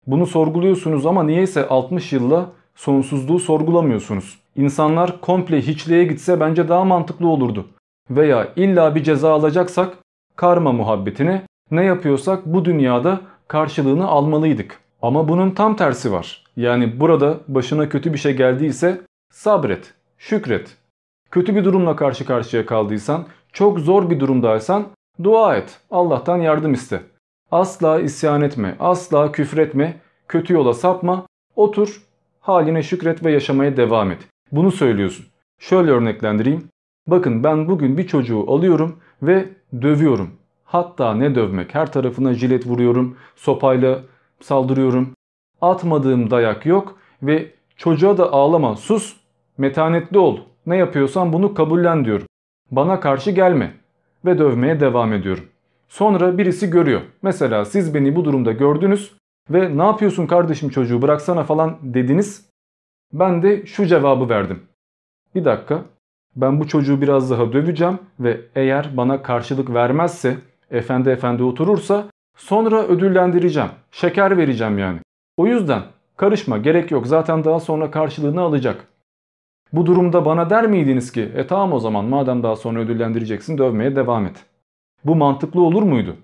Bunu sorguluyorsunuz ama niyeyse 60 yılla sonsuzluğu sorgulamıyorsunuz. İnsanlar komple hiçliğe gitse bence daha mantıklı olurdu. Veya illa bir ceza alacaksak karma muhabbetine ne yapıyorsak bu dünyada karşılığını almalıydık. Ama bunun tam tersi var. Yani burada başına kötü bir şey geldiyse sabret, şükret. Kötü bir durumla karşı karşıya kaldıysan, çok zor bir durumdaysan dua et. Allah'tan yardım iste. Asla isyan etme, asla küfretme, kötü yola sapma, otur, haline şükret ve yaşamaya devam et. Bunu söylüyorsun. Şöyle örneklendireyim. Bakın ben bugün bir çocuğu alıyorum ve dövüyorum. Hatta ne dövmek her tarafına jilet vuruyorum, sopayla saldırıyorum. Atmadığım dayak yok ve çocuğa da ağlama sus metanetli ol ne yapıyorsan bunu kabullen diyorum. Bana karşı gelme ve dövmeye devam ediyorum. Sonra birisi görüyor. Mesela siz beni bu durumda gördünüz ve ne yapıyorsun kardeşim çocuğu bıraksana falan dediniz. Ben de şu cevabı verdim. Bir dakika ben bu çocuğu biraz daha döveceğim ve eğer bana karşılık vermezse efendi efendi oturursa sonra ödüllendireceğim. Şeker vereceğim yani. O yüzden karışma gerek yok zaten daha sonra karşılığını alacak. Bu durumda bana der miydiniz ki e tamam o zaman madem daha sonra ödüllendireceksin dövmeye devam et. Bu mantıklı olur muydu?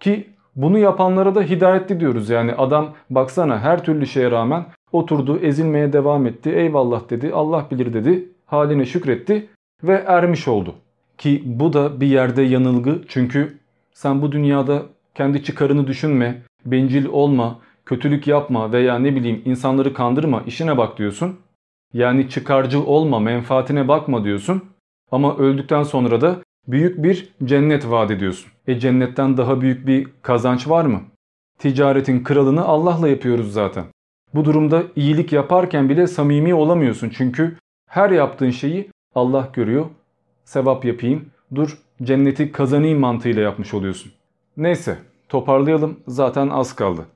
Ki bunu yapanlara da hidayetli diyoruz yani adam baksana her türlü şeye rağmen oturdu ezilmeye devam etti eyvallah dedi Allah bilir dedi haline şükretti ve ermiş oldu. Ki bu da bir yerde yanılgı çünkü sen bu dünyada kendi çıkarını düşünme, bencil olma, kötülük yapma veya ne bileyim insanları kandırma işine bak diyorsun. Yani çıkarcı olma, menfaatine bakma diyorsun. Ama öldükten sonra da büyük bir cennet vaat ediyorsun. E cennetten daha büyük bir kazanç var mı? Ticaretin kralını Allah'la yapıyoruz zaten. Bu durumda iyilik yaparken bile samimi olamıyorsun. Çünkü her yaptığın şeyi Allah görüyor. Sevap yapayım, dur cenneti kazanayım mantığıyla yapmış oluyorsun. Neyse toparlayalım zaten az kaldı.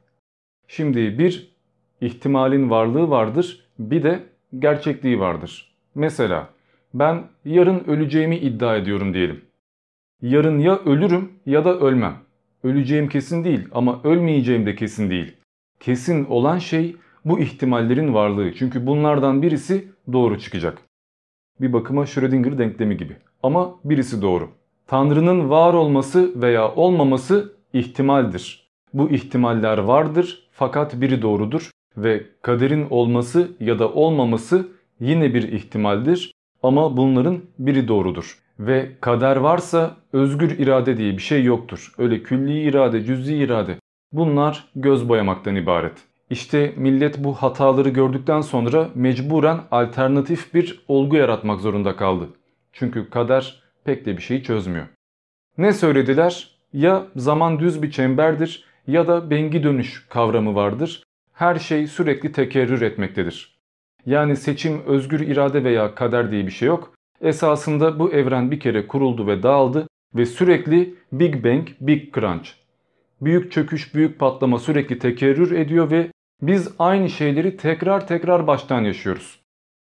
Şimdi bir ihtimalin varlığı vardır bir de gerçekliği vardır. Mesela ben yarın öleceğimi iddia ediyorum diyelim. Yarın ya ölürüm ya da ölmem. Öleceğim kesin değil ama ölmeyeceğim de kesin değil. Kesin olan şey bu ihtimallerin varlığı. Çünkü bunlardan birisi doğru çıkacak. Bir bakıma Schrödinger denklemi gibi. Ama birisi doğru. Tanrı'nın var olması veya olmaması ihtimaldir. Bu ihtimaller vardır fakat biri doğrudur ve kaderin olması ya da olmaması yine bir ihtimaldir ama bunların biri doğrudur. Ve kader varsa özgür irade diye bir şey yoktur. Öyle külli irade, cüz'i irade bunlar göz boyamaktan ibaret. İşte millet bu hataları gördükten sonra mecburen alternatif bir olgu yaratmak zorunda kaldı. Çünkü kader pek de bir şeyi çözmüyor. Ne söylediler? Ya zaman düz bir çemberdir ya da bengi dönüş kavramı vardır. Her şey sürekli tekerrür etmektedir. Yani seçim, özgür irade veya kader diye bir şey yok. Esasında bu evren bir kere kuruldu ve dağıldı ve sürekli Big Bang, Big Crunch. Büyük çöküş, büyük patlama sürekli tekerrür ediyor ve biz aynı şeyleri tekrar tekrar baştan yaşıyoruz.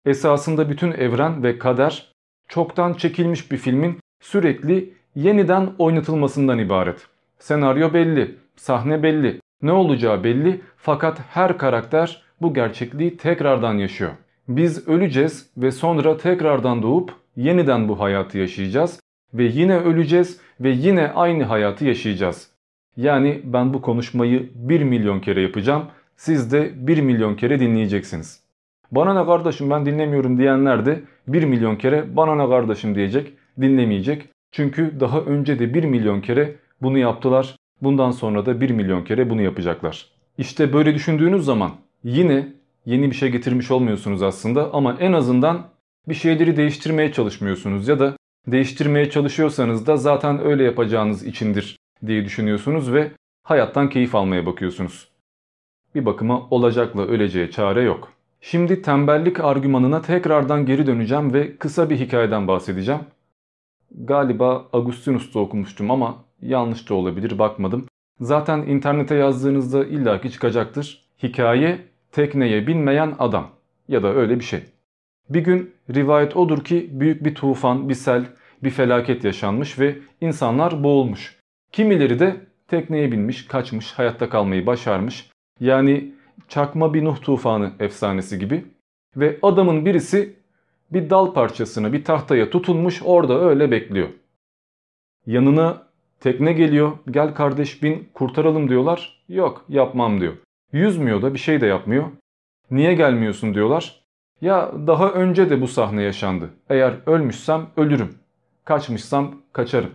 Esasında bütün evren ve kader çoktan çekilmiş bir filmin sürekli yeniden oynatılmasından ibaret. Senaryo belli, sahne belli, ne olacağı belli fakat her karakter bu gerçekliği tekrardan yaşıyor. Biz öleceğiz ve sonra tekrardan doğup yeniden bu hayatı yaşayacağız ve yine öleceğiz ve yine aynı hayatı yaşayacağız. Yani ben bu konuşmayı 1 milyon kere yapacağım. Siz de 1 milyon kere dinleyeceksiniz. Bana ne kardeşim ben dinlemiyorum diyenler de 1 milyon kere bana ne kardeşim diyecek, dinlemeyecek. Çünkü daha önce de 1 milyon kere bunu yaptılar. Bundan sonra da 1 milyon kere bunu yapacaklar. İşte böyle düşündüğünüz zaman yine yeni bir şey getirmiş olmuyorsunuz aslında ama en azından bir şeyleri değiştirmeye çalışmıyorsunuz ya da değiştirmeye çalışıyorsanız da zaten öyle yapacağınız içindir diye düşünüyorsunuz ve hayattan keyif almaya bakıyorsunuz. Bir bakıma olacakla öleceğe çare yok. Şimdi tembellik argümanına tekrardan geri döneceğim ve kısa bir hikayeden bahsedeceğim. Galiba Agustinus'ta okumuştum ama yanlış da olabilir bakmadım. Zaten internete yazdığınızda illaki çıkacaktır. Hikaye tekneye binmeyen adam ya da öyle bir şey. Bir gün rivayet odur ki büyük bir tufan, bir sel, bir felaket yaşanmış ve insanlar boğulmuş. Kimileri de tekneye binmiş, kaçmış, hayatta kalmayı başarmış. Yani çakma bir Nuh tufanı efsanesi gibi. Ve adamın birisi bir dal parçasına, bir tahtaya tutunmuş orada öyle bekliyor. Yanına tekne geliyor, gel kardeş bin kurtaralım diyorlar. Yok yapmam diyor. Yüzmüyor da bir şey de yapmıyor. Niye gelmiyorsun diyorlar. Ya daha önce de bu sahne yaşandı. Eğer ölmüşsem ölürüm. Kaçmışsam kaçarım.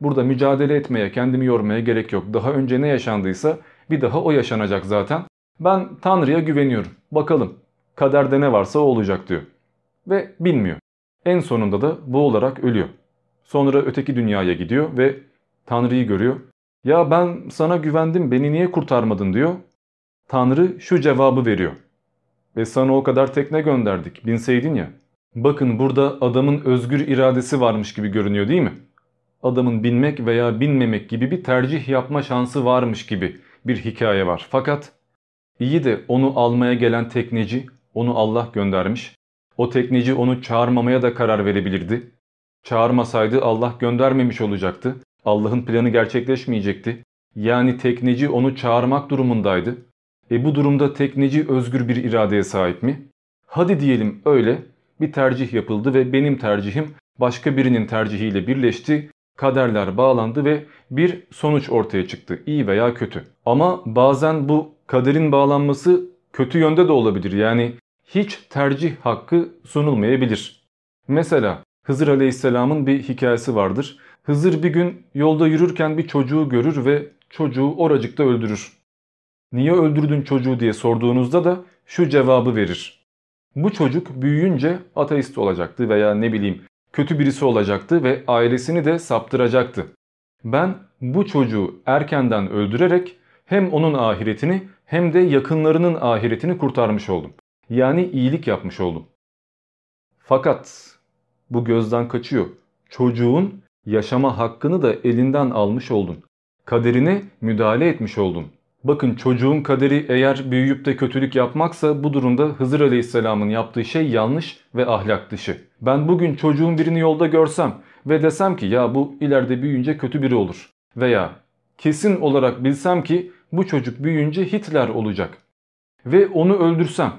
Burada mücadele etmeye, kendimi yormaya gerek yok. Daha önce ne yaşandıysa bir daha o yaşanacak zaten. Ben Tanrı'ya güveniyorum. Bakalım kaderde ne varsa o olacak diyor. Ve bilmiyor. En sonunda da bu olarak ölüyor. Sonra öteki dünyaya gidiyor ve Tanrı'yı görüyor. Ya ben sana güvendim beni niye kurtarmadın diyor. Tanrı şu cevabı veriyor. Ve sana o kadar tekne gönderdik binseydin ya. Bakın burada adamın özgür iradesi varmış gibi görünüyor değil mi? Adamın binmek veya binmemek gibi bir tercih yapma şansı varmış gibi bir hikaye var. Fakat iyi de onu almaya gelen tekneci onu Allah göndermiş. O tekneci onu çağırmamaya da karar verebilirdi. Çağırmasaydı Allah göndermemiş olacaktı. Allah'ın planı gerçekleşmeyecekti. Yani tekneci onu çağırmak durumundaydı. E bu durumda tekneci özgür bir iradeye sahip mi? Hadi diyelim öyle bir tercih yapıldı ve benim tercihim başka birinin tercihiyle birleşti. Kaderler bağlandı ve bir sonuç ortaya çıktı iyi veya kötü. Ama bazen bu kaderin bağlanması kötü yönde de olabilir. Yani hiç tercih hakkı sunulmayabilir. Mesela Hızır Aleyhisselam'ın bir hikayesi vardır. Hızır bir gün yolda yürürken bir çocuğu görür ve çocuğu oracıkta öldürür. Niye öldürdün çocuğu diye sorduğunuzda da şu cevabı verir. Bu çocuk büyüyünce ateist olacaktı veya ne bileyim kötü birisi olacaktı ve ailesini de saptıracaktı. Ben bu çocuğu erkenden öldürerek hem onun ahiretini hem de yakınlarının ahiretini kurtarmış oldum. Yani iyilik yapmış oldum. Fakat bu gözden kaçıyor. Çocuğun yaşama hakkını da elinden almış oldun. Kaderine müdahale etmiş oldun. Bakın çocuğun kaderi eğer büyüyüp de kötülük yapmaksa bu durumda Hızır Aleyhisselam'ın yaptığı şey yanlış ve ahlak dışı. Ben bugün çocuğun birini yolda görsem ve desem ki ya bu ileride büyüyünce kötü biri olur. Veya kesin olarak bilsem ki bu çocuk büyüyünce Hitler olacak. Ve onu öldürsem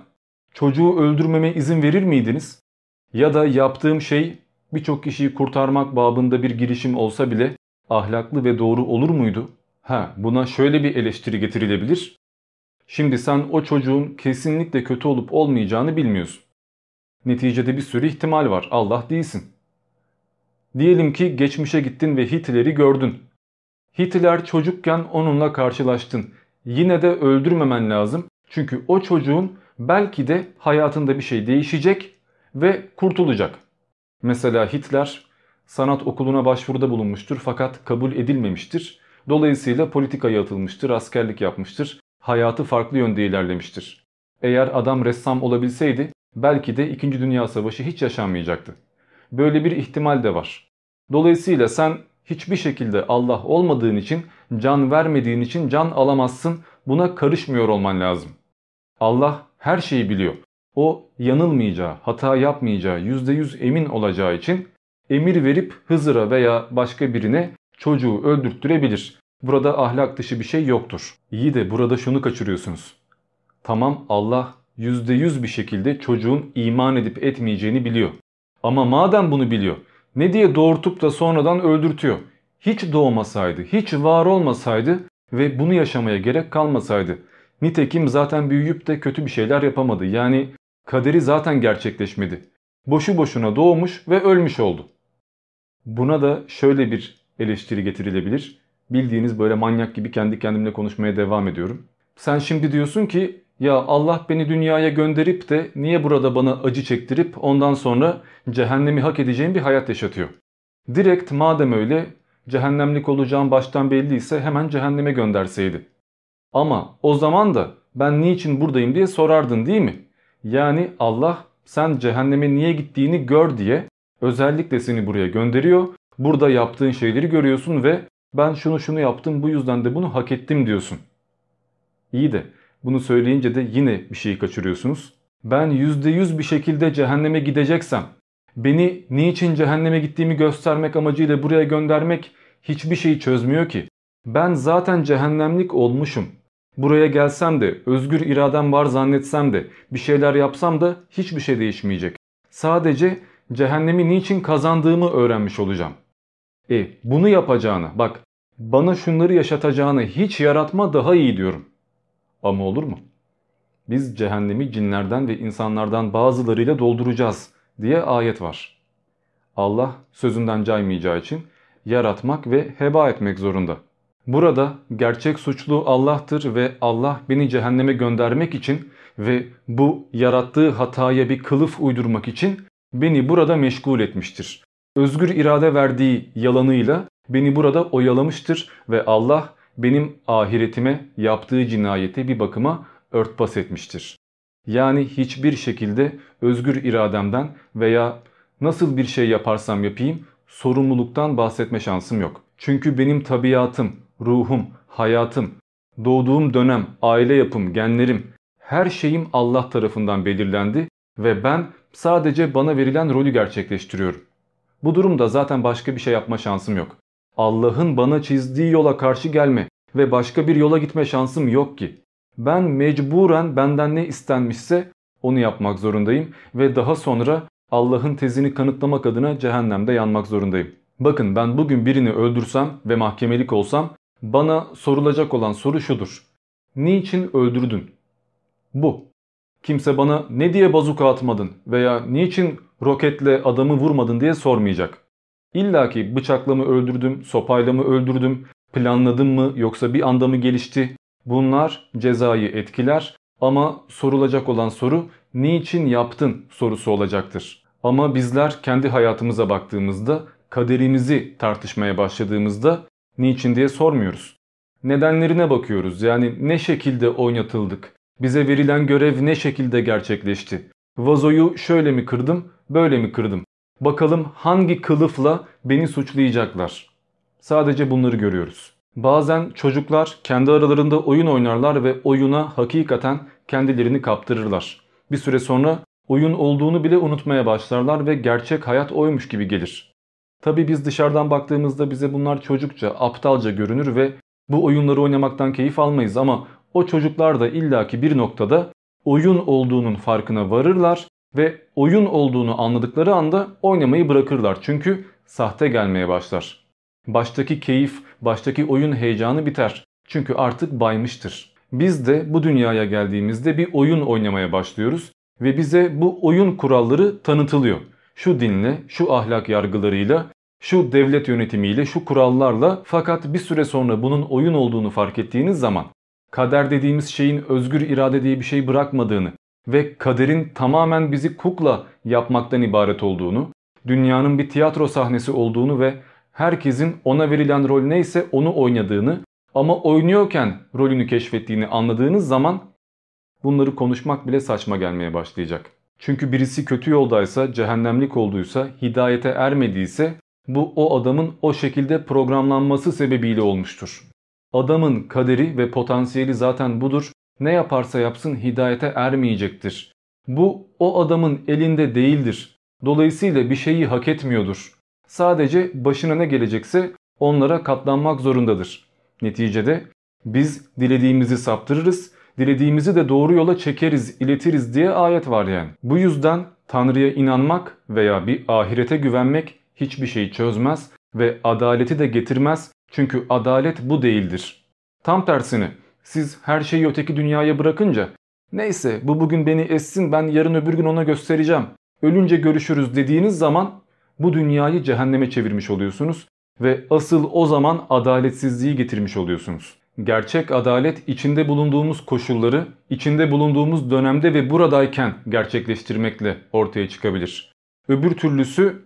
çocuğu öldürmeme izin verir miydiniz? Ya da yaptığım şey birçok kişiyi kurtarmak babında bir girişim olsa bile ahlaklı ve doğru olur muydu? Ha, buna şöyle bir eleştiri getirilebilir. Şimdi sen o çocuğun kesinlikle kötü olup olmayacağını bilmiyorsun. Neticede bir sürü ihtimal var. Allah değilsin. Diyelim ki geçmişe gittin ve Hitler'i gördün. Hitler çocukken onunla karşılaştın. Yine de öldürmemen lazım. Çünkü o çocuğun belki de hayatında bir şey değişecek ve kurtulacak. Mesela Hitler sanat okuluna başvuruda bulunmuştur fakat kabul edilmemiştir. Dolayısıyla politikaya atılmıştır, askerlik yapmıştır. Hayatı farklı yönde ilerlemiştir. Eğer adam ressam olabilseydi belki de 2. Dünya Savaşı hiç yaşanmayacaktı. Böyle bir ihtimal de var. Dolayısıyla sen hiçbir şekilde Allah olmadığın için, can vermediğin için can alamazsın. Buna karışmıyor olman lazım. Allah her şeyi biliyor. O yanılmayacağı, hata yapmayacağı, %100 emin olacağı için emir verip Hızır'a veya başka birine çocuğu öldürttürebilir. Burada ahlak dışı bir şey yoktur. İyi de burada şunu kaçırıyorsunuz. Tamam Allah %100 bir şekilde çocuğun iman edip etmeyeceğini biliyor. Ama madem bunu biliyor ne diye doğurtup da sonradan öldürtüyor? Hiç doğmasaydı, hiç var olmasaydı ve bunu yaşamaya gerek kalmasaydı. Nitekim zaten büyüyüp de kötü bir şeyler yapamadı. Yani kaderi zaten gerçekleşmedi. Boşu boşuna doğmuş ve ölmüş oldu. Buna da şöyle bir eleştiri getirilebilir. Bildiğiniz böyle manyak gibi kendi kendimle konuşmaya devam ediyorum. Sen şimdi diyorsun ki ya Allah beni dünyaya gönderip de niye burada bana acı çektirip ondan sonra cehennemi hak edeceğim bir hayat yaşatıyor. Direkt madem öyle cehennemlik olacağım baştan belliyse hemen cehenneme gönderseydi. Ama o zaman da ben niçin buradayım diye sorardın değil mi? Yani Allah sen cehenneme niye gittiğini gör diye özellikle seni buraya gönderiyor. Burada yaptığın şeyleri görüyorsun ve ben şunu şunu yaptım bu yüzden de bunu hak ettim diyorsun. İyi de bunu söyleyince de yine bir şeyi kaçırıyorsunuz. Ben %100 bir şekilde cehenneme gideceksem, beni niçin cehenneme gittiğimi göstermek amacıyla buraya göndermek hiçbir şeyi çözmüyor ki. Ben zaten cehennemlik olmuşum. Buraya gelsem de, özgür iradem var zannetsem de, bir şeyler yapsam da hiçbir şey değişmeyecek. Sadece cehennemi niçin kazandığımı öğrenmiş olacağım. E bunu yapacağını, bak bana şunları yaşatacağını hiç yaratma daha iyi diyorum. Ama olur mu? Biz cehennemi cinlerden ve insanlardan bazılarıyla dolduracağız diye ayet var. Allah sözünden caymayacağı için yaratmak ve heba etmek zorunda. Burada gerçek suçlu Allah'tır ve Allah beni cehenneme göndermek için ve bu yarattığı hataya bir kılıf uydurmak için beni burada meşgul etmiştir. Özgür irade verdiği yalanıyla beni burada oyalamıştır ve Allah benim ahiretime yaptığı cinayeti bir bakıma örtbas etmiştir. Yani hiçbir şekilde özgür irademden veya nasıl bir şey yaparsam yapayım sorumluluktan bahsetme şansım yok. Çünkü benim tabiatım, ruhum, hayatım, doğduğum dönem, aile yapım, genlerim, her şeyim Allah tarafından belirlendi ve ben sadece bana verilen rolü gerçekleştiriyorum. Bu durumda zaten başka bir şey yapma şansım yok. Allah'ın bana çizdiği yola karşı gelme ve başka bir yola gitme şansım yok ki. Ben mecburen benden ne istenmişse onu yapmak zorundayım ve daha sonra Allah'ın tezini kanıtlamak adına cehennemde yanmak zorundayım. Bakın ben bugün birini öldürsem ve mahkemelik olsam bana sorulacak olan soru şudur. Niçin öldürdün? Bu. Kimse bana ne diye bazuka atmadın veya niçin roketle adamı vurmadın diye sormayacak. İlla ki bıçakla mı öldürdüm, sopayla mı öldürdüm, planladım mı yoksa bir anda mı gelişti? Bunlar cezayı etkiler ama sorulacak olan soru niçin yaptın sorusu olacaktır. Ama bizler kendi hayatımıza baktığımızda kaderimizi tartışmaya başladığımızda niçin diye sormuyoruz. Nedenlerine bakıyoruz yani ne şekilde oynatıldık, bize verilen görev ne şekilde gerçekleşti. Vazoyu şöyle mi kırdım, böyle mi kırdım? Bakalım hangi kılıfla beni suçlayacaklar. Sadece bunları görüyoruz. Bazen çocuklar kendi aralarında oyun oynarlar ve oyuna hakikaten kendilerini kaptırırlar. Bir süre sonra oyun olduğunu bile unutmaya başlarlar ve gerçek hayat oymuş gibi gelir. Tabi biz dışarıdan baktığımızda bize bunlar çocukça, aptalca görünür ve bu oyunları oynamaktan keyif almayız ama o çocuklar da illaki bir noktada oyun olduğunun farkına varırlar ve oyun olduğunu anladıkları anda oynamayı bırakırlar. Çünkü sahte gelmeye başlar. Baştaki keyif, baştaki oyun heyecanı biter. Çünkü artık baymıştır. Biz de bu dünyaya geldiğimizde bir oyun oynamaya başlıyoruz ve bize bu oyun kuralları tanıtılıyor. Şu dinle, şu ahlak yargılarıyla, şu devlet yönetimiyle, şu kurallarla fakat bir süre sonra bunun oyun olduğunu fark ettiğiniz zaman kader dediğimiz şeyin özgür irade diye bir şey bırakmadığını ve kaderin tamamen bizi kukla yapmaktan ibaret olduğunu dünyanın bir tiyatro sahnesi olduğunu ve herkesin ona verilen rol neyse onu oynadığını ama oynuyorken rolünü keşfettiğini anladığınız zaman bunları konuşmak bile saçma gelmeye başlayacak. Çünkü birisi kötü yoldaysa, cehennemlik olduysa, hidayete ermediyse bu o adamın o şekilde programlanması sebebiyle olmuştur. Adamın kaderi ve potansiyeli zaten budur. Ne yaparsa yapsın hidayete ermeyecektir. Bu o adamın elinde değildir. Dolayısıyla bir şeyi hak etmiyordur. Sadece başına ne gelecekse onlara katlanmak zorundadır. Neticede biz dilediğimizi saptırırız, dilediğimizi de doğru yola çekeriz, iletiriz diye ayet var yani. Bu yüzden Tanrı'ya inanmak veya bir ahirete güvenmek hiçbir şeyi çözmez ve adaleti de getirmez çünkü adalet bu değildir. Tam tersine siz her şeyi öteki dünyaya bırakınca neyse bu bugün beni essin ben yarın öbür gün ona göstereceğim. Ölünce görüşürüz dediğiniz zaman bu dünyayı cehenneme çevirmiş oluyorsunuz ve asıl o zaman adaletsizliği getirmiş oluyorsunuz. Gerçek adalet içinde bulunduğumuz koşulları, içinde bulunduğumuz dönemde ve buradayken gerçekleştirmekle ortaya çıkabilir. Öbür türlüsü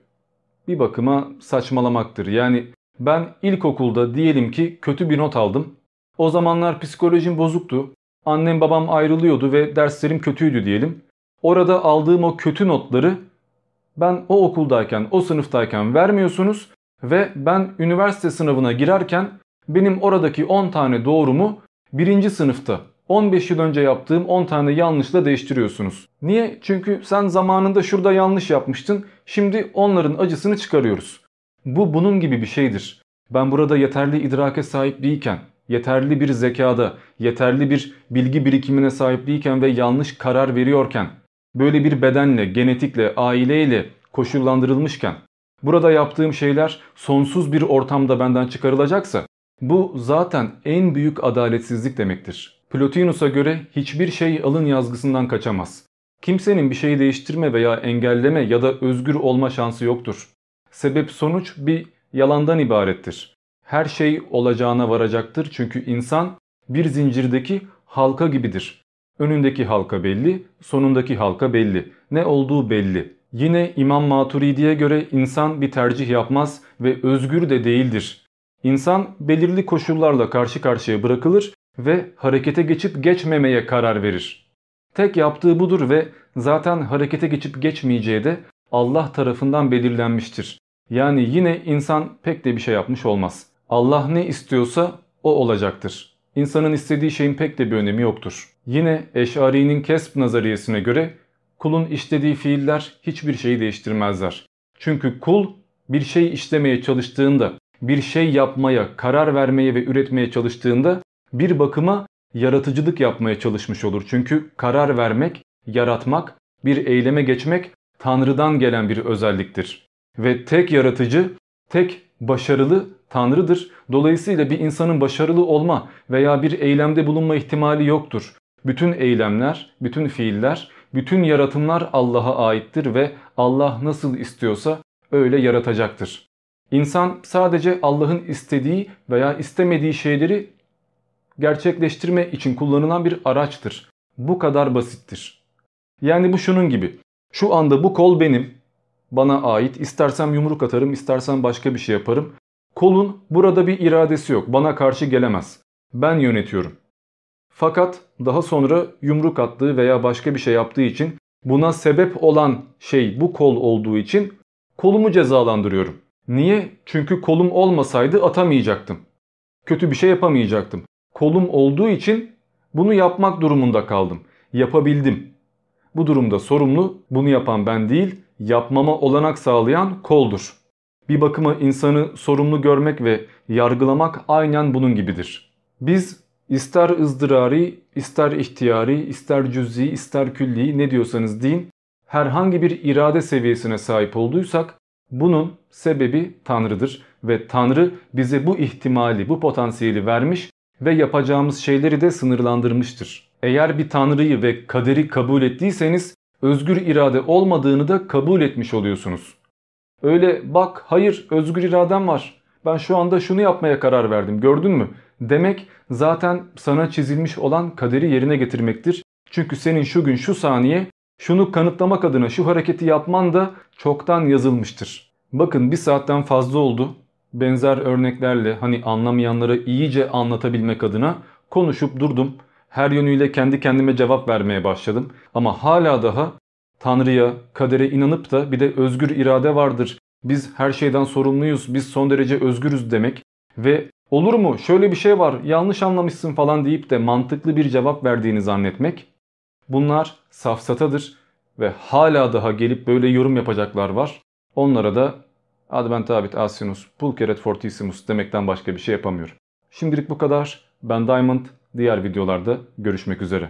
bir bakıma saçmalamaktır. Yani ben ilkokulda diyelim ki kötü bir not aldım. O zamanlar psikolojim bozuktu. Annem babam ayrılıyordu ve derslerim kötüydü diyelim. Orada aldığım o kötü notları ben o okuldayken, o sınıftayken vermiyorsunuz ve ben üniversite sınavına girerken benim oradaki 10 tane doğrumu birinci sınıfta 15 yıl önce yaptığım 10 tane yanlışla değiştiriyorsunuz. Niye? Çünkü sen zamanında şurada yanlış yapmıştın. Şimdi onların acısını çıkarıyoruz. Bu bunun gibi bir şeydir. Ben burada yeterli idrake sahip değilken, yeterli bir zekada, yeterli bir bilgi birikimine sahip değilken ve yanlış karar veriyorken, böyle bir bedenle, genetikle, aileyle koşullandırılmışken, burada yaptığım şeyler sonsuz bir ortamda benden çıkarılacaksa, bu zaten en büyük adaletsizlik demektir. Plotinus'a göre hiçbir şey alın yazgısından kaçamaz. Kimsenin bir şeyi değiştirme veya engelleme ya da özgür olma şansı yoktur. Sebep sonuç bir yalandan ibarettir. Her şey olacağına varacaktır çünkü insan bir zincirdeki halka gibidir. Önündeki halka belli, sonundaki halka belli. Ne olduğu belli. Yine İmam Maturidi'ye göre insan bir tercih yapmaz ve özgür de değildir. İnsan belirli koşullarla karşı karşıya bırakılır ve harekete geçip geçmemeye karar verir. Tek yaptığı budur ve zaten harekete geçip geçmeyeceği de Allah tarafından belirlenmiştir. Yani yine insan pek de bir şey yapmış olmaz. Allah ne istiyorsa o olacaktır. İnsanın istediği şeyin pek de bir önemi yoktur. Yine Eş'ari'nin kesp nazariyesine göre kulun işlediği fiiller hiçbir şeyi değiştirmezler. Çünkü kul bir şey işlemeye çalıştığında, bir şey yapmaya, karar vermeye ve üretmeye çalıştığında bir bakıma yaratıcılık yapmaya çalışmış olur. Çünkü karar vermek, yaratmak, bir eyleme geçmek Tanrı'dan gelen bir özelliktir. Ve tek yaratıcı, tek başarılı Tanrı'dır. Dolayısıyla bir insanın başarılı olma veya bir eylemde bulunma ihtimali yoktur. Bütün eylemler, bütün fiiller, bütün yaratımlar Allah'a aittir ve Allah nasıl istiyorsa öyle yaratacaktır. İnsan sadece Allah'ın istediği veya istemediği şeyleri gerçekleştirme için kullanılan bir araçtır. Bu kadar basittir. Yani bu şunun gibi. Şu anda bu kol benim. Bana ait. İstersem yumruk atarım, istersem başka bir şey yaparım. Kolun burada bir iradesi yok. Bana karşı gelemez. Ben yönetiyorum. Fakat daha sonra yumruk attığı veya başka bir şey yaptığı için buna sebep olan şey bu kol olduğu için kolumu cezalandırıyorum. Niye? Çünkü kolum olmasaydı atamayacaktım. Kötü bir şey yapamayacaktım. Kolum olduğu için bunu yapmak durumunda kaldım. Yapabildim. Bu durumda sorumlu bunu yapan ben değil, yapmama olanak sağlayan koldur. Bir bakıma insanı sorumlu görmek ve yargılamak aynen bunun gibidir. Biz ister ızdırari, ister ihtiyari, ister cüz'i, ister külli ne diyorsanız deyin herhangi bir irade seviyesine sahip olduysak bunun sebebi Tanrı'dır ve Tanrı bize bu ihtimali, bu potansiyeli vermiş ve yapacağımız şeyleri de sınırlandırmıştır. Eğer bir tanrıyı ve kaderi kabul ettiyseniz özgür irade olmadığını da kabul etmiş oluyorsunuz. Öyle bak hayır özgür iradem var ben şu anda şunu yapmaya karar verdim gördün mü demek zaten sana çizilmiş olan kaderi yerine getirmektir. Çünkü senin şu gün şu saniye Şunu kanıtlamak adına şu hareketi yapman da çoktan yazılmıştır. Bakın bir saatten fazla oldu. Benzer örneklerle hani anlamayanlara iyice anlatabilmek adına konuşup durdum. Her yönüyle kendi kendime cevap vermeye başladım. Ama hala daha Tanrı'ya, kadere inanıp da bir de özgür irade vardır. Biz her şeyden sorumluyuz, biz son derece özgürüz demek ve olur mu şöyle bir şey var yanlış anlamışsın falan deyip de mantıklı bir cevap verdiğini zannetmek bunlar safsatadır ve hala daha gelip böyle yorum yapacaklar var. Onlara da adventabit asinus pulcheret fortissimus demekten başka bir şey yapamıyorum. Şimdilik bu kadar. Ben Diamond. Diğer videolarda görüşmek üzere.